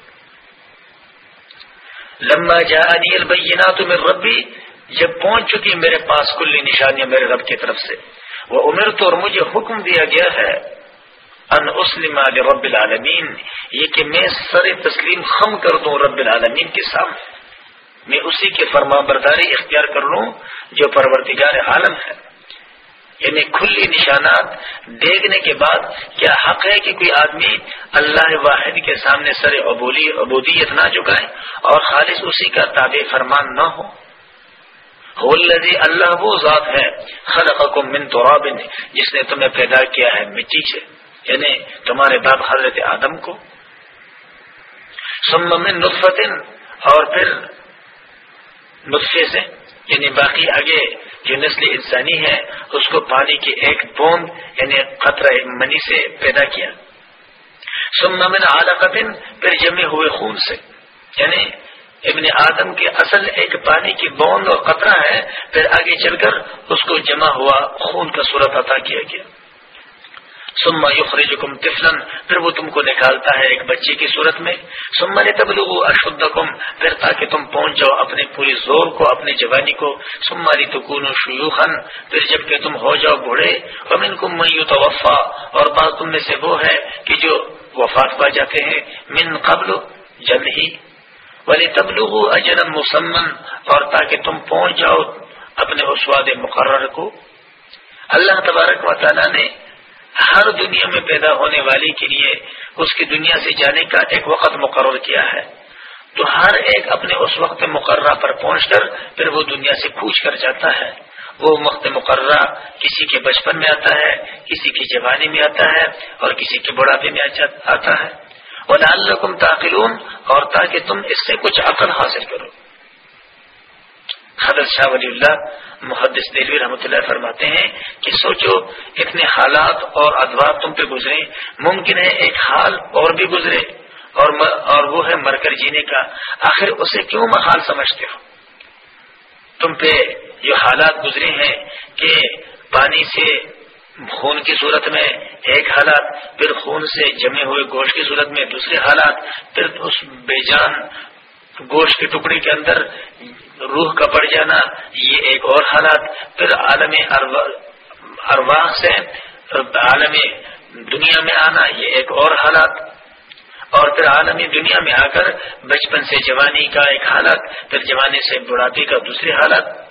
لما جانی البینات من ربی جب پہنچ چکی میرے پاس کلی نشانیاں میرے رب کی طرف سے۔ وہ عمر تو اور مجھے حکم دیا گیا ہے ان اسلم رب العالمین، یہ کہ میں سر تسلیم خم کر دوں رب العالمین کے سامنے۔ میں اسی کی فرما برداری اختیار کر لوں جو پرورتگار عالم ہے۔ یعنی کھلی نشانات، دیکھنے کے بعد کیا حق ہے کہ کوئی آدمی اللہ واحد کے سامنے سر عبولی، عبودیت نہ چکائے اور خالص اسی کا تابع فرمان نہ ہو۔ اللہ وہ ذات ہے خلق من تراب، جس نے تمہیں پیدا کیا ہے مٹی سے۔ یعنی تمہارے باپ حضرت آدم کو۔ سم من نطفت اور پھر نسخے سے یعنی باقی آگے جو نسل انسانی ہے، اس کو پانی کی ایک بوند یعنی خطرہ منی سے پیدا کیا۔ سمن علاقن پھر جمے ہوئے خون سے۔ یعنی ابن آدم کے اصل ایک پانی کی بوند اور قطرہ ہے، پھر آگے چل کر اس کو جمع ہوا خون کا صورت عطا کیا گیا۔ سما یخرجکم تفلن پھر وہ تم کو نکالتا ہے ایک بچے کی صورت میں۔ سما تبلغ اشدکم پھر تاکہ تم پہنچ جاؤ اپنے پوری زور کو، اپنی جوانی کو۔ سما ریتکون شیوخن پھر جبکہ تم ہو جاؤ بوڑھے ومن کم میو توفا اور بعض تم میں سے وہ ہے کہ جو وفات پا جاتے ہیں۔ من قبل جلد ہی ولی تبلغ اجرم مسمن اور تاکہ تم پہنچ جاؤ اپنے اسواد مقرر کو۔ اللہ تبارک و تعالیٰ نے ہر دنیا میں پیدا ہونے والی کے لیے اس کی دنیا سے جانے کا ایک وقت مقرر کیا ہے۔ تو ہر ایک اپنے اس وقت مقررہ پر پہنچ کر پھر وہ دنیا سے پوچھ کر جاتا ہے۔ وہ وقت مقررہ کسی کے بچپن میں آتا ہے، کسی کی جوانی میں آتا ہے اور کسی کے بڑھاپے میں آتا ہے۔ اور لال رقم تاخلون اور تاکہ تم اس سے کچھ عقل حاصل کرو۔ حضرت شاہ ولی اللہ محدث دلوی رحمۃ اللہ فرماتے ہیں کہ سوچو اتنے حالات اور ادوار تم پہ گزرے، ممکن ہے ایک حال اور بھی گزرے اور اور وہ ہے مر کر جینے کا۔ آخر اسے کیوں محال سمجھتے ہو؟ تم پہ جو حالات گزرے ہیں کہ پانی سے خون کی صورت میں ایک حالات، پھر خون سے جمے ہوئے گوشت کی صورت میں دوسرے حالات، پھر اس بے جان گوشت کے ٹکڑے کے اندر روح کا پڑ جانا، یہ ایک اور حالات۔ پھر عالم ارواح سے عالم دنیا میں آنا، یہ ایک اور حالات۔ اور پھر عالمی دنیا میں آ کر بچپن سے جوانی کا ایک حالت پھر جوانی سے بڑھاپے کا دوسری حالت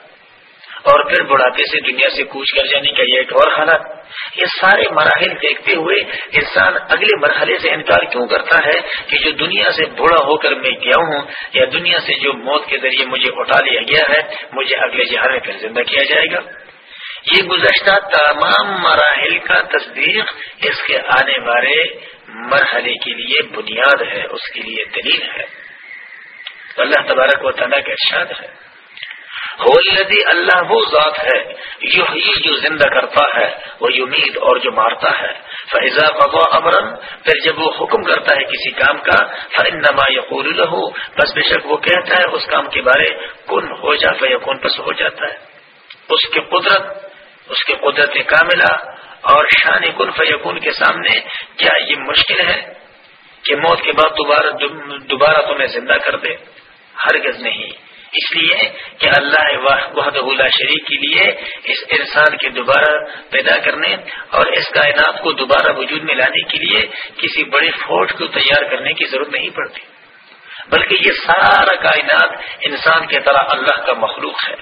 اور پھر بڑھاپے سے دنیا سے کوچ کر جانے کا یہ ایک اور حالت یہ سارے مراحل دیکھتے ہوئے انسان اگلے مرحلے سے انکار کیوں کرتا ہے کہ جو دنیا سے بوڑھا ہو کر میں گیا ہوں یا دنیا سے جو موت کے ذریعے مجھے اٹھا لیا گیا ہے، مجھے اگلے جہاں میں پھر زندہ کیا جائے گا۔ یہ گزشتہ تمام مراحل کا تصدیق اس کے آنے والے مرحلے کے لیے بنیاد ہے، اس کے لیے دلیل ہے۔ اللہ تبارک و تعالیٰ کا ارشاد ہے۔ ہولی اللہ وہ ذات ہے جو زندہ کرتا ہے، وہ یمید اور جو مارتا ہے۔ فیضا ببا امرن پھر جب وہ حکم کرتا ہے کسی کام کا فنما یقول لہو بس بے شک وہ کہتا ہے اس کام کے بارے، کن ہو جاتا یا پس ہو جاتا ہے۔ اس کی قدرت، اس کی قدرت کاملہ اور شان کن فیقون کے سامنے کیا یہ مشکل ہے کہ موت کے بعد دوبارہ دوبارہ تمہیں زندہ کر دے۔ ہرگز نہیں۔ اس لیے کہ اللہ وحد اللہ شریف کے لیے اس انسان کے دوبارہ پیدا کرنے اور اس کائنات کو دوبارہ وجود میں لانے کے لیے کسی بڑی فوج کو تیار کرنے کی ضرورت نہیں پڑتی۔ بلکہ یہ سارا کائنات انسان کی طرح اللہ کا مخلوق ہے۔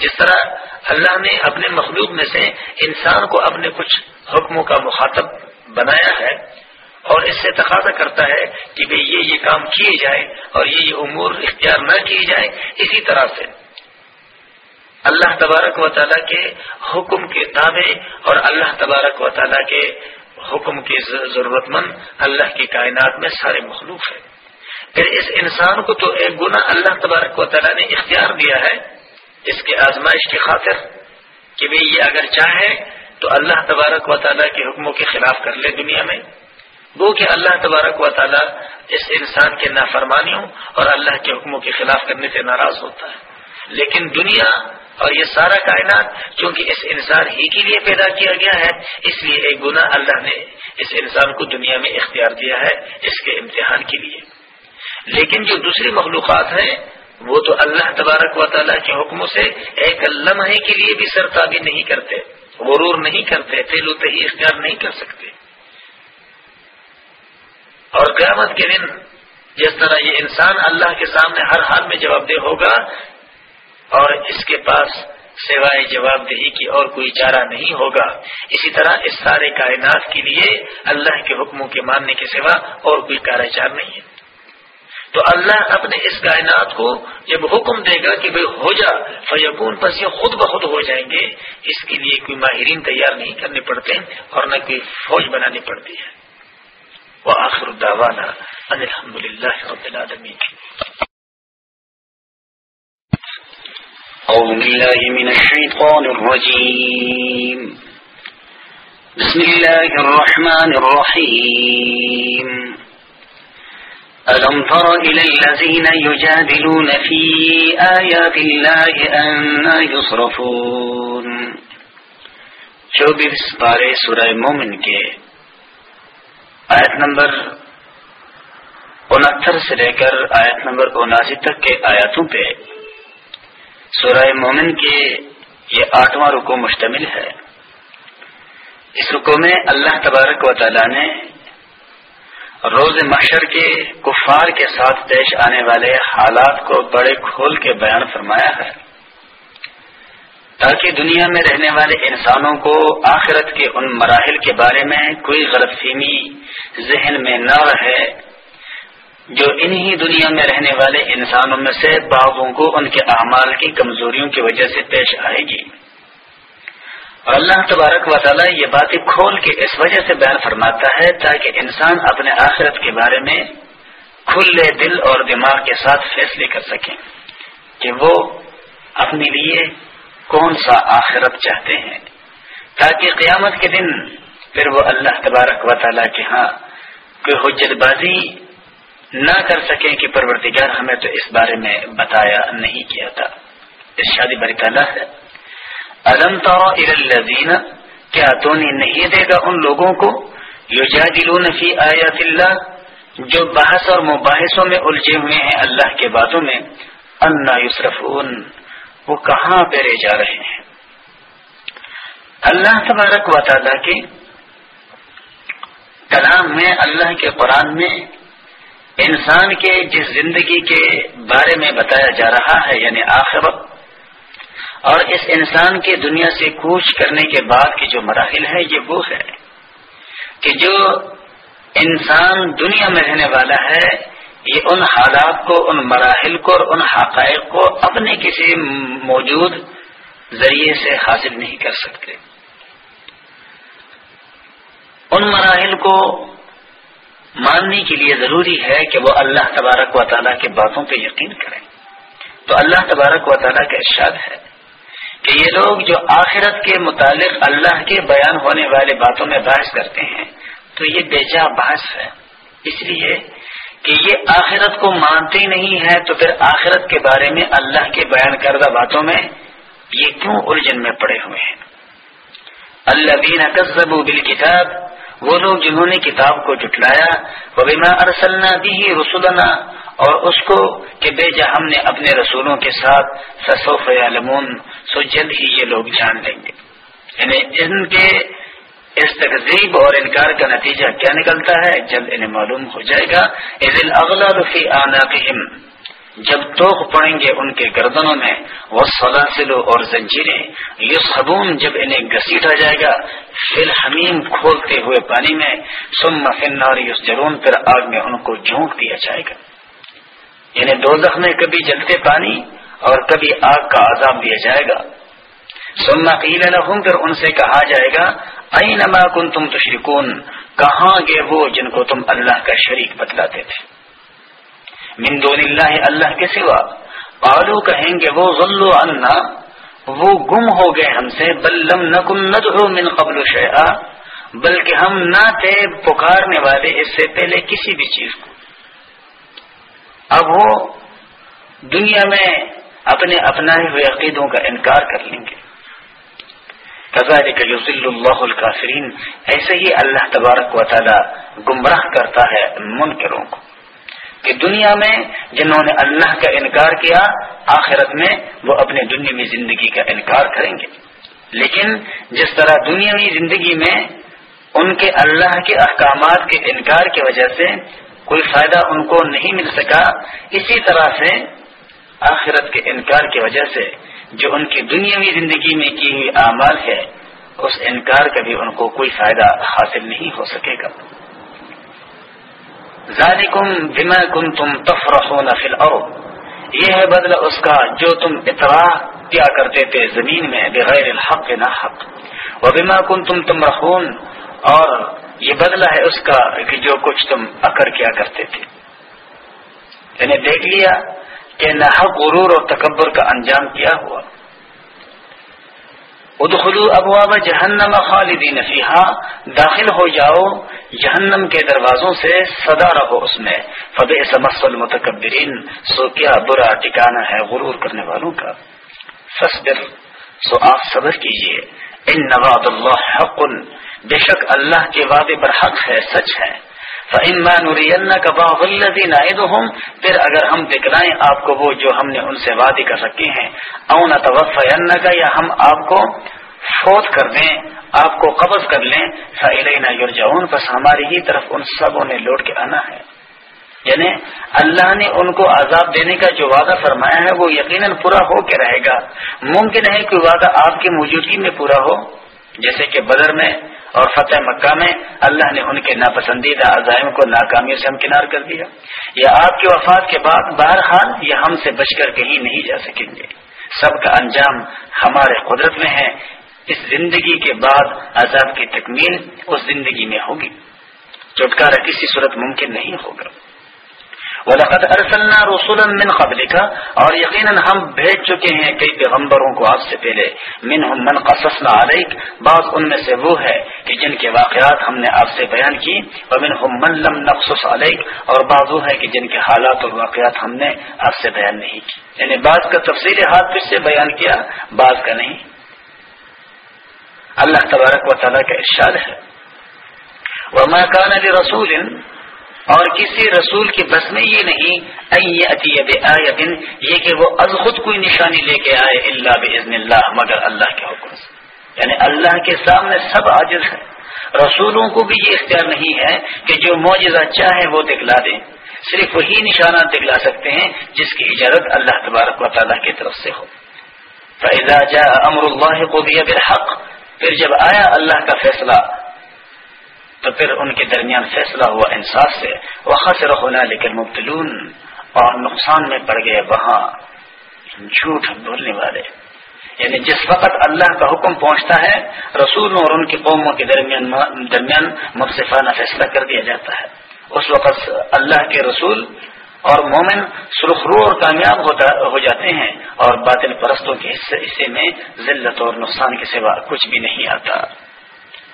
جس طرح اللہ نے اپنے مخلوق میں سے انسان کو اپنے کچھ حکموں کا مخاطب بنایا ہے اور اس سے تقاضا کرتا ہے کہ بھئی یہ یہ کام کیے جائے اور یہ یہ امور اختیار نہ کیے جائے اسی طرح سے۔ اللہ تبارک و تعالیٰ کے حکم کے تابع اور اللہ تبارک و تعالیٰ کے حکم کی ضرورت مند اللہ کی کائنات میں سارے مخلوق ہیں۔ پھر اس انسان کو تو ایک گنا اللہ تبارک و تعالیٰ نے اختیار دیا ہے۔ اس کے آزمائش کی خاطر کہ بھئی یہ اگر چاہے تو اللہ تبارک و تعالیٰ کے حکموں کے خلاف کر لے دنیا میں۔ وہ کہ اللہ تبارک و تعالیٰ اس انسان کے نافرمانیوں اور اللہ کے حکموں کے خلاف کرنے سے ناراض ہوتا ہے۔ لیکن دنیا اور یہ سارا کائنات چونکہ اس انسان ہی کے لیے پیدا کیا گیا ہے، اس لیے ایک گناہ اللہ نے اس انسان کو دنیا میں اختیار دیا ہے اس کے امتحان کے لیے۔ لیکن جو دوسری مخلوقات ہیں، وہ تو اللہ تبارک و تعالیٰ کے حکموں سے ایک لمحے کے لیے بھی سرتابی نہیں کرتے، غرور نہیں کرتے تیل و تہی اختیار نہیں کر سکتے۔ اور قیامت کے دن جس طرح یہ انسان اللہ کے سامنے ہر حال میں جواب دہ ہوگا اور اس کے پاس سوائے جواب دہی کی اور کوئی چارہ نہیں ہوگا۔ اسی طرح اس سارے کائنات کے لیے اللہ کے حکموں کے ماننے کے سوا اور کوئی کارا چار نہیں ہے۔ تو اللہ اپنے اس کائنات کو جب حکم دے گا کہ بھائی ہو جا فیقون پس یہ خود بخود ہو جائیں گے، اس کے لیے کوئی ماہرین تیار نہیں کرنے پڑتے اور نہ کوئی فوج بنانی پڑتی ہے۔ وہ آخر الداوانا الحمد للہ رب العالمین أعوذ بالله من الشيطان الرجيم. بسم الله الرحمن الرحيم. ألم تر إلى الذين يجادلون في آيات الله أن يصرفون؟ چوبیس بارے سورہ مومن کے آیت نمبر انہتر سے لے کر آیت نمبر اناسی تک کے آیاتوں پہ سورہ مومن کے یہ آٹھواں رکو مشتمل ہے۔ اس رکو میں اللہ تبارک و تعالی نے روز محشر کے کفار کے ساتھ پیش آنے والے حالات کو بڑے کھول کے بیان فرمایا ہے۔ تاکہ دنیا میں رہنے والے انسانوں کو آخرت کے ان مراحل کے بارے میں کوئی غلط فہمی ذہن میں نہ رہے، جو انہی دنیا میں رہنے والے انسانوں میں سے بعضوں کو ان کے اعمال کی کمزوریوں کی وجہ سے پیش آئے گی۔ اور اللہ تبارک و تعالیٰ یہ باتیں کھول کے اس وجہ سے بیان فرماتا ہے تاکہ انسان اپنے آخرت کے بارے میں کھلے دل اور دماغ کے ساتھ فیصلے کر سکیں کہ وہ اپنے لیے کون سا آخرت چاہتے ہیں؟ تاکہ قیامت کے دن پھر وہ اللہ تبارک و تعالیٰ کے ہاں کوئی حجت بازی نہ کر سکیں کہ پرورتگار ہمیں تو اس بارے میں بتایا نہیں کیا تھا۔ اس شادی بری تعالیٰ ہے۔ الم الذین، کیا تو نہیں دے گا ان لوگوں کو؟ یو فی آیات اللہ، جو بحث اور مباحثوں میں الجھے ہوئے ہیں اللہ کے باتوں میں، انا یسرفون وہ کہاں پیرے جا رہے ہیں؟ اللہ تبارک و تعالیٰ کے کلام میں، اللہ کے قرآن میں انسان کے جس زندگی کے بارے میں بتایا جا رہا ہے یعنی آخرت، اور اس انسان کے دنیا سے کوچ کرنے کے بعد کے جو مراحل ہے یہ وہ ہے کہ جو انسان دنیا میں رہنے والا ہے یہ ان حالات کو، ان مراحل کو اور ان حقائق کو اپنے کسی موجود ذریعے سے حاصل نہیں کر سکتے۔ ان مراحل کو ماننے کے لیے ضروری ہے کہ وہ اللہ تبارک و تعالیٰ کے باتوں پہ یقین کریں۔ تو اللہ تبارک و تعالیٰ کا ارشاد ہے کہ یہ لوگ جو آخرت کے متعلق اللہ کے بیان ہونے والے باتوں میں بحث کرتے ہیں، تو یہ بے بحث ہے۔ اس لیے کہ یہ آخرت کو مانتے نہیں ہے تو پھر آخرت کے بارے میں اللہ کے بیان کردہ باتوں میں یہ کیوں الجھن میں پڑے ہوئے ہیں؟ اللہ بین قزب بال کتاب وہ لوگ جنہوں نے کتاب کو جٹلایا وہ بیما ارسلنا بھی رسولنا اور اس کو کہ بے جا ہم نے اپنے رسولوں کے ساتھ سسوف علمون سو جلد ہی یہ لوگ جان لیں گے۔ یعنی ان کے اس تقزیب اور انکار کا نتیجہ کیا نکلتا ہے؟ جلد انہیں معلوم ہو جائے گا اغلا رفی جب توق پڑیں گے ان کے گردنوں میں وہ سلاسلو اور زنجیریں یو جب انہیں گسیٹا جائے گا پھر حمیم کھولتے ہوئے پانی میں سم فنار یوس جرون پر آگ میں ان کو جھونک دیا جائے گا۔ یعنی دو میں کبھی جلتے پانی اور کبھی آگ کا عذاب دیا جائے گا۔ سننا قیل لہم، پھر ان سے کہا جائے گا این نما کن تم کہاں گے وہ جن کو تم اللہ کا شریک بتلاتے تھے؟ من دون اللہ اللہ کے سوا۔ پالو کہیں گے وہ غلو انا وہ گم ہو گئے ہم سے بلم نکن ندعو من قبل شیئا۔ بلکہ ہم نہ تھے پکارنے والے اس سے پہلے کسی بھی چیز کو۔ اب وہ دنیا میں اپنے اپنائے ہوئے عقیدوں کا انکار کر لیں گے۔ یوزل اللہ القافرین ایسے ہی اللہ تبارک و تعالی گمراہ کرتا ہے منکروں کو. کہ دنیا میں جنہوں نے اللہ کا انکار کیا، آخرت میں وہ اپنے دنیاوی زندگی کا انکار کریں گے. لیکن جس طرح دنیاوی زندگی میں ان کے اللہ کے احکامات کے انکار کی وجہ سے کوئی فائدہ ان کو نہیں مل سکا، اسی طرح سے آخرت کے انکار کی وجہ سے جو ان کی دنیاوی زندگی میں کی ہوئی اعمال ہے، اس انکار کا بھی ان کو کوئی فائدہ حاصل نہیں ہو سکے گا۔ ذالکم بما کنتم تفرحون فی الارض۔ یہ ہے بدلہ اس کا جو تم اطراح کیا کرتے تھے زمین میں بغیر الحق نہ حق۔ و بما کنتم تمرحون۔ اور یہ بدلہ ہے اس کا کہ جو کچھ تم اکر کیا کرتے تھے۔ یعنی دیکھ لیا کہ نہ غرور اور تکبر کا انجام کیا ہوا۔ ادخلو ابواب جہنم خالدین فیہا، داخل ہو جاؤ جہنم کے دروازوں سے سدا رہو اس میں۔ فد سمس المتکبرین، سو کیا برا ٹکانا ہے غرور کرنے والوں کا۔ فصبر سو آپ صبر کیجیے۔ ان نواد اللہ حق بے شک اللہ کے وعدے پر حق ہے، سچ ہے۔ پھر اگر ہم دکھلائیں آپ کو وہ جو ہم نے ان سے وعدے کر رکھے ہیں۔ اون توفین کا یا ہم آپ کو فوت کر دیں، آپ کو قبض کر لیں۔ فعلینا یرجعون بس ہماری ہی طرف ان سبوں نے لوٹ کے آنا ہے۔ یعنی اللہ نے ان کو عذاب دینے کا جو وعدہ فرمایا ہے، وہ یقیناً پورا ہو کے رہے گا۔ ممکن ہے کہ وعدہ آپ کی موجودگی میں پورا ہو۔ جیسے کہ بدر میں اور فتح مکہ میں اللہ نے ان کے ناپسندیدہ عزائم کو ناکامیوں سے ہمکنار کر دیا۔ یا آپ کے وفات کے بعد بہرحال یہ ہم سے بچ کر کہیں نہیں جا سکیں گے۔ سب کا انجام ہمارے قدرت میں ہے۔ اس زندگی کے بعد عذاب کی تکمیل اس زندگی میں ہوگی۔ چھٹکارا کسی صورت ممکن نہیں ہوگا۔ وَلَقَدْ أَرْسَلْنَا رُسُولًا مِّن قَبْلِكَ، اور یقیناً ہم بھیج چکے ہیں کئی پیغمبروں کو آپ سے پہلے۔ منہم من قصصنا علیک بعض ان میں سے وہ ہے کہ جن کے واقعات ہم نے آپ سے بیان کی۔ ومنہم من لم نقصص علیک اور بعض وہ ہے کہ جن کے حالات اور واقعات ہم نے آپ سے بیان نہیں کی۔ یعنی بعض کا تفصیلی ہاتھ پھر سے بیان کیا، بعض کا نہیں۔ اللہ تبارک و تعالیٰ کا ارشاد ہے۔ وما كان لرسول اور کسی رسول کے بس میں یہ نہیں یہ کہ وہ از خود کوئی نشانی لے کے آئے اللہ بزن اللہ، مگر اللہ کے حکم سے۔ یعنی اللہ کے سامنے سب عاجز ہے رسولوں کو بھی یہ اختیار نہیں ہے کہ جو معجزہ چاہے وہ دکھلا دیں۔ صرف وہی نشانات دکھلا سکتے ہیں جس کی اجازت اللہ تبارک و تعالیٰ کی طرف سے ہو۔ فیضا جا امر اللہ کو بھی بالحق، پھر جب آیا اللہ کا فیصلہ تو پھر ان کے درمیان فیصلہ ہوا انصاف سے. وہ خسر ہونا لیکن مبتلون اور نقصان میں پڑ گئے وہاں جھوٹ بولنے والے. یعنی جس وقت اللہ کا حکم پہنچتا ہے رسولوں اور ان کی قوموں کے درمیان درمیان مبصفانہ فیصلہ کر دیا جاتا ہے. اس وقت اللہ کے رسول اور مومن سرخرو اور کامیاب ہو جاتے ہیں اور باطل پرستوں کے حصے میں ذلت اور نقصان کے سوا کچھ بھی نہیں آتا.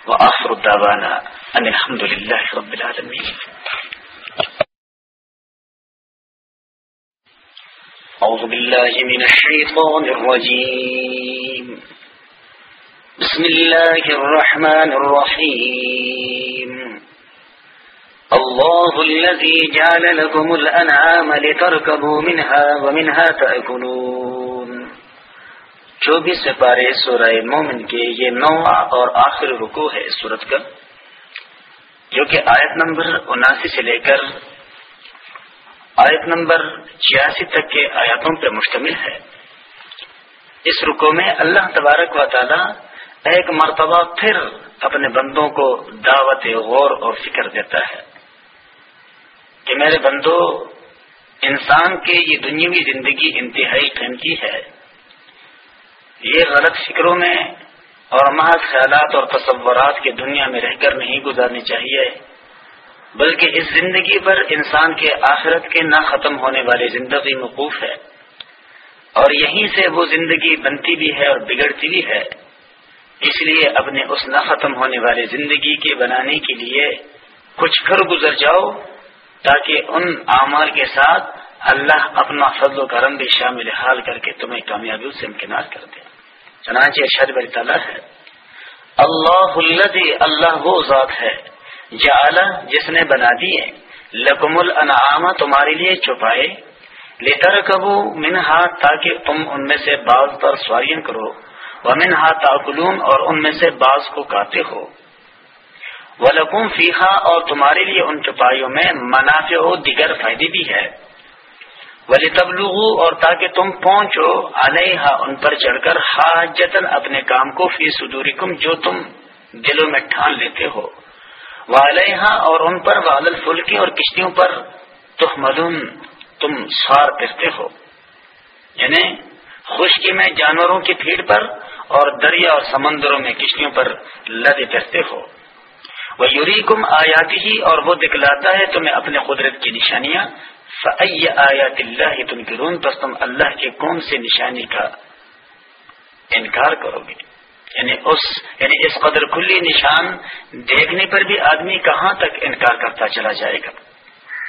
وآخر الدعوانا أن الحمد لله رب العالمين. أعوذ بالله من الشيطان الرجيم. بسم الله الرحمن الرحيم. الله الذي جعل لكم الأنعام لتركبوا منها ومنها تأكلون. چوبیس پارے سورہ مومن کے یہ نو اور آخر رکو ہے اس صورت کا، جو کہ آیت نمبر اناسی سے لے کر آیت نمبر چھیاسی تک کے آیاتوں پر مشتمل ہے۔ اس رکو میں اللہ تبارک و تعالی ایک مرتبہ پھر اپنے بندوں کو دعوت غور اور فکر دیتا ہے کہ میرے بندوں انسان کے یہ دنیاوی زندگی انتہائی قیمتی ہے۔ یہ غلط فکروں میں اور محض خیالات اور تصورات کی دنیا میں رہ کر نہیں گزارنی چاہیے، بلکہ اس زندگی پر انسان کے آخرت کے نہ ختم ہونے والی زندگی مقوف ہے۔ اور یہیں سے وہ زندگی بنتی بھی ہے اور بگڑتی بھی ہے۔ اس لیے اپنے اس نہ ختم ہونے والے زندگی کے بنانے کے لیے کچھ کر گزر جاؤ، تاکہ ان اعمال کے ساتھ اللہ اپنا فضل و کرم بھی شامل حال کر کے تمہیں کامیابی سے امکنار کر دے۔ چنانچہ ارشد بری تعالیٰ ہے، اللہ اللہ وہ ذات ہے جس نے بنا دیے، لکم الانعام تمہارے لیے چھپائے لیتر کبو منہا تاکہ تم ان میں سے بعض پر سواریاں کرو وہ منہا تاکلون اور ان میں سے بعض کو کاتے ہو۔ وہ لکم فیحا اور تمہارے لیے ان چپائیوں میں منافع و دیگر فائدے بھی ہے ولی تبلغو اور تاکہ تم پہنچو علیہ ان پر چڑھ کر حاجتن اپنے کام کو فی صدورکم، جو تم دلوں میں ٹھان لیتے ہو۔ علیہ اور ان پر والل فلکی اور کشتیوں پر تحمدن تم سوار کرتے ہو۔ یعنی خشکی میں جانوروں کی بھیڑ پر، اور دریا اور سمندروں میں کشتیوں پر لدے پھرتے ہو۔ وہ یوری کم آیاتی ہی اور وہ دکھلاتا ہے تمہیں اپنے قدرت کی نشانیاں۔ فعی آیات اللہ تم گرون بس تم اللہ کے کون سے نشانی کا انکار کرو گے؟ یعنی اس یعنی اس قدر کھلی نشان دیکھنے پر بھی آدمی کہاں تک انکار کرتا چلا جائے گا؟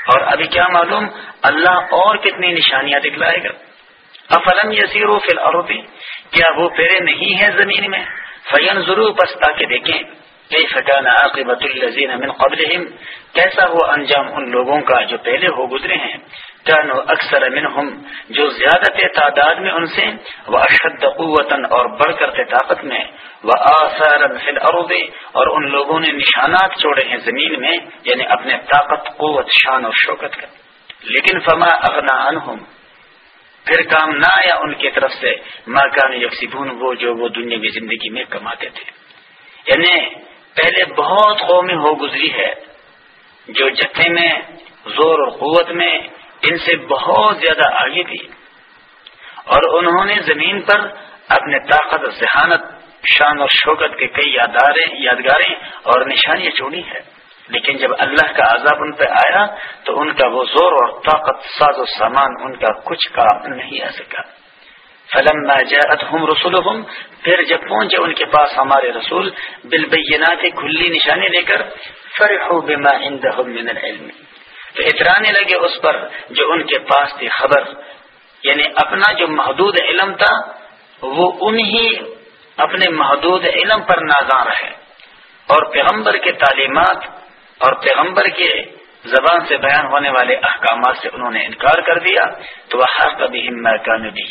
اور ابھی کیا معلوم اللہ اور کتنی نشانیاں دکھلائے گا؟ افلم یسیر و فل کیا وہ پیرے نہیں ہیں زمین میں؟ فین ضرور بس تاکہ دیکھیں۔ عاقبت الذین من قبلهم؟ کیسا وہ انجام ان لوگوں کا جو پہلے ہو گزرے ہیں؟ کانو اکثر منہم جو زیادہ تعداد میں ان سے وہ اشد اور بڑھ کر طاقت میں وہ آثار اور ان لوگوں نے نشانات چھوڑے ہیں زمین میں یعنی اپنے طاقت، قوت، شان اور شوکت کا۔ لیکن فما اغنا عنہم پھر کام نہ آیا ان کی طرف سے ماں کان یکسیبون وہ جو وہ دنیا کی زندگی میں کماتے تھے۔ یعنی پہلے بہت قومی ہو گزری ہے جو جتھے میں، زور اور قوت میں ان سے بہت زیادہ آگے تھی اور انہوں نے زمین پر اپنے طاقت ذہانت، شان اور شوکت کے کئی یادگاریں اور نشانیاں چھوڑی ہے لیکن جب اللہ کا عذاب ان پہ آیا تو ان کا وہ زور اور طاقت، ساز و سامان ان کا کچھ کام نہیں آ سکا۔ فلم ہم رسول پھر جب پہنچے ان کے پاس ہمارے رسول، بالبینات کھلی نشانی لے کر، فرحوا بما عندهم من العلم۔ تو اترانے لگے اس پر جو ان کے پاس تھی خبر۔ یعنی اپنا جو محدود علم تھا، وہ انہی اپنے محدود علم پر نازاں رہے۔ اور پیغمبر کے تعلیمات اور پیغمبر کے زبان سے بیان ہونے والے احکامات سے انہوں نے انکار کر دیا، تو وہ ہر کبھی کا میں بھی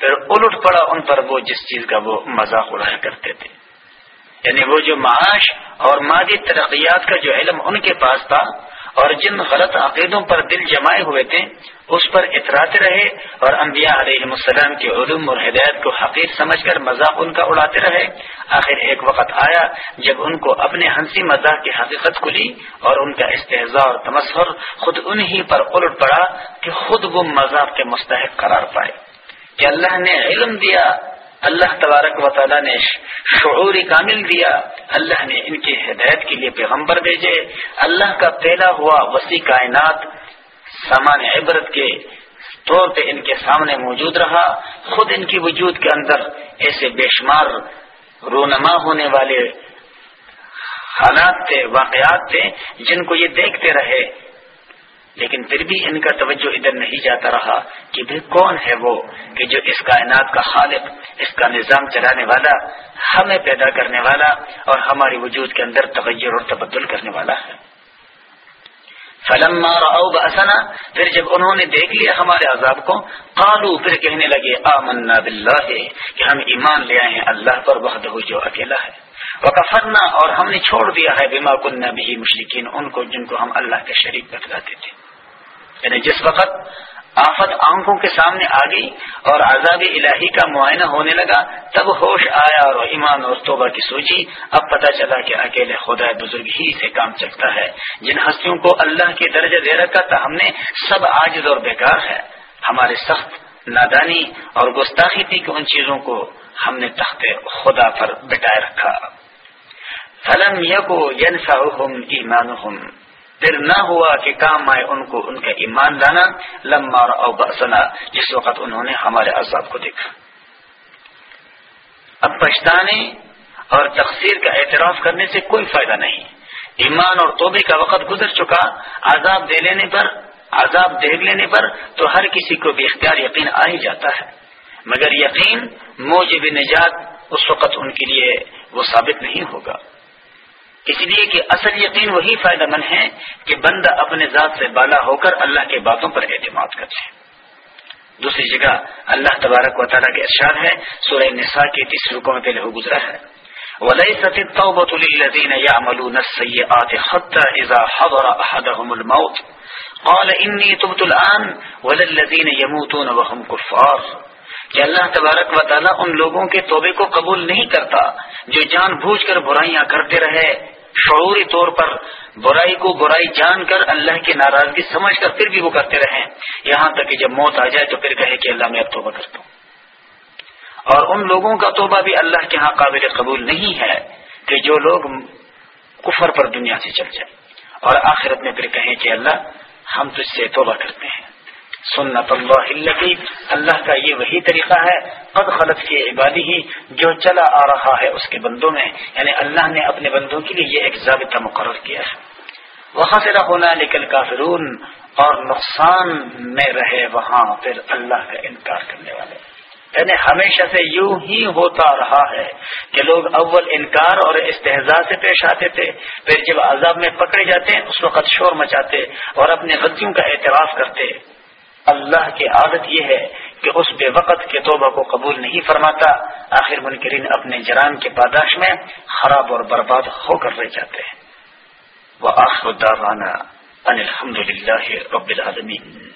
پھر الٹ پڑا ان پر وہ جس چیز کا وہ مذاق اڑایا کرتے تھے۔ یعنی وہ جو معاش اور مادی ترقیات کا جو علم ان کے پاس تھا اور جن غلط عقیدوں پر دل جمائے ہوئے تھے اس پر اطراتے رہے اور انبیاء علیہ السلام کے علوم اور ہدایت کو حقیق سمجھ کر مذاق ان کا اڑاتے رہے۔ آخر ایک وقت آیا جب ان کو اپنے ہنسی مذاق کی حقیقت کھلی اور ان کا استحضاء اور تمسر خود انہی پر الٹ پڑا کہ خود وہ مذاق کے مستحق قرار پائے۔ کہ اللہ نے علم دیا، اللہ تبارک و تعالیٰ نے شعور کامل دیا، اللہ نے ان کی ہدایت کے لیے پیغمبر بھیجے۔ اللہ کا پھیلا ہوا وسیع کائنات سامان عبرت کے طور پہ ان کے سامنے موجود رہا۔ خود ان کی وجود کے اندر ایسے بے شمار رونما ہونے والے حالات تھے، واقعات تھے، جن کو یہ دیکھتے رہے۔ لیکن پھر بھی ان کا توجہ ادھر نہیں جاتا رہا کہ بھی کون ہے وہ کہ جو اس کائنات کا خالق، اس کا نظام چلانے والا، ہمیں پیدا کرنے والا اور ہماری وجود کے اندر تغیر اور تبدل کرنے والا۔ فلما فلم بسنا پھر جب انہوں نے دیکھ لیا ہمارے عذاب کو قالو پھر کہنے لگے، آمنا باللہ، کہ ہم ایمان لے آئے ہیں، اللہ پر وحدہ جو اکیلا ہے۔ وکفرنا، اور ہم نے چھوڑ دیا ہے، بما کننا بھی مشرقین ان کو جن کو ہم اللہ کے شریک بتلاتے تھے۔ یعنی جس وقت آفت آنکھوں کے سامنے آ گئی اور عذاب الہی کا معائنہ ہونے لگا، تب ہوش آیا اور ایمان اور توبہ کی سوچی۔ اب پتہ چلا کہ اکیلے خدا بزرگ ہی سے کام چلتا ہے۔ جن ہستیوں کو اللہ کے درجہ دے رکھا تھا، ہم نے سب عاجز اور بیکار ہے ہمارے سخت نادانی اور گستاخی تھی کہ ان چیزوں کو ہم نے تخت خدا پر بٹائے رکھا۔ فلم یکو ینفعہم ایمانہم۔ پھر نہ ہوا کہ کام آئے ان کو ان کا ایمان لانا۔ لمبا اور بسنا جس وقت انہوں نے ہمارے عذاب کو دیکھا۔ اب پچھتانے اور تقسیر کا اعتراف کرنے سے کوئی فائدہ نہیں۔ ایمان اور توبے کا وقت گزر چکا۔ عذاب دے لینے پر، عذاب دیکھ لینے پر تو ہر کسی کو بھی اختیار یقین آ ہی جاتا ہے۔ مگر یقین، موجب نجات اس وقت ان کے لیے وہ ثابت نہیں ہوگا۔ اس لیے کہ اصل یقین وہی فائدہ مند ہے کہ بندہ اپنے ذات سے بالا ہو کر اللہ کے باتوں پر اعتماد کر جائے دوسری جگہ اللہ تبارک و تعالیٰ کے ارشاد ہے، سورہ نساء کے تیس رکو میں پہلے ہو گزرا ہے۔ وليست کہ اللہ تبارک و تعالیٰ ان لوگوں کے توبے کو قبول نہیں کرتا جو جان بوجھ کر برائیاں کرتے رہے۔ شعوری طور پر برائی کو برائی جان کر اللہ کی ناراضگی سمجھ کر پھر بھی وہ کرتے رہیں یہاں تک کہ جب موت آ جائے تو پھر کہے کہ اللہ میں اب توبہ کرتا ہوں۔ اور ان لوگوں کا توبہ بھی اللہ کے ہاں قابل قبول نہیں ہے کہ جو لوگ کفر پر دنیا سے چل جائے اور آخرت میں پھر کہیں کہ اللہ، ہم تجھ سے توبہ کرتے ہیں۔ سنت اللہ اللہ کا یہ وہی طریقہ ہے، قد خلط کی عبادی ہی، جو چلا آ رہا ہے اس کے بندوں میں۔ یعنی اللہ نے اپنے بندوں کے لیے یہ ایک ضابطہ مقرر کیا ہے۔ وہاں سے ہونا لیکن کافرون اور نقصان میں رہے وہاں پھر اللہ کا انکار کرنے والے۔ یعنی ہمیشہ سے یوں ہی ہوتا رہا ہے کہ لوگ اول انکار اور استحضاء سے پیش آتے تھے، پھر جب عذاب میں پکڑے جاتے، اس وقت شور مچاتے اور اپنے غلطیوں کا اعتراف کرتے۔ اللہ کی عادت یہ ہے کہ اس بے وقت کے توبہ کو قبول نہیں فرماتا، آخر منکرین اپنے جرام کے پاداش میں خراب اور برباد ہو کر رہ جاتے ہیں۔ وہ آخر الحمد للہ رب العالمین۔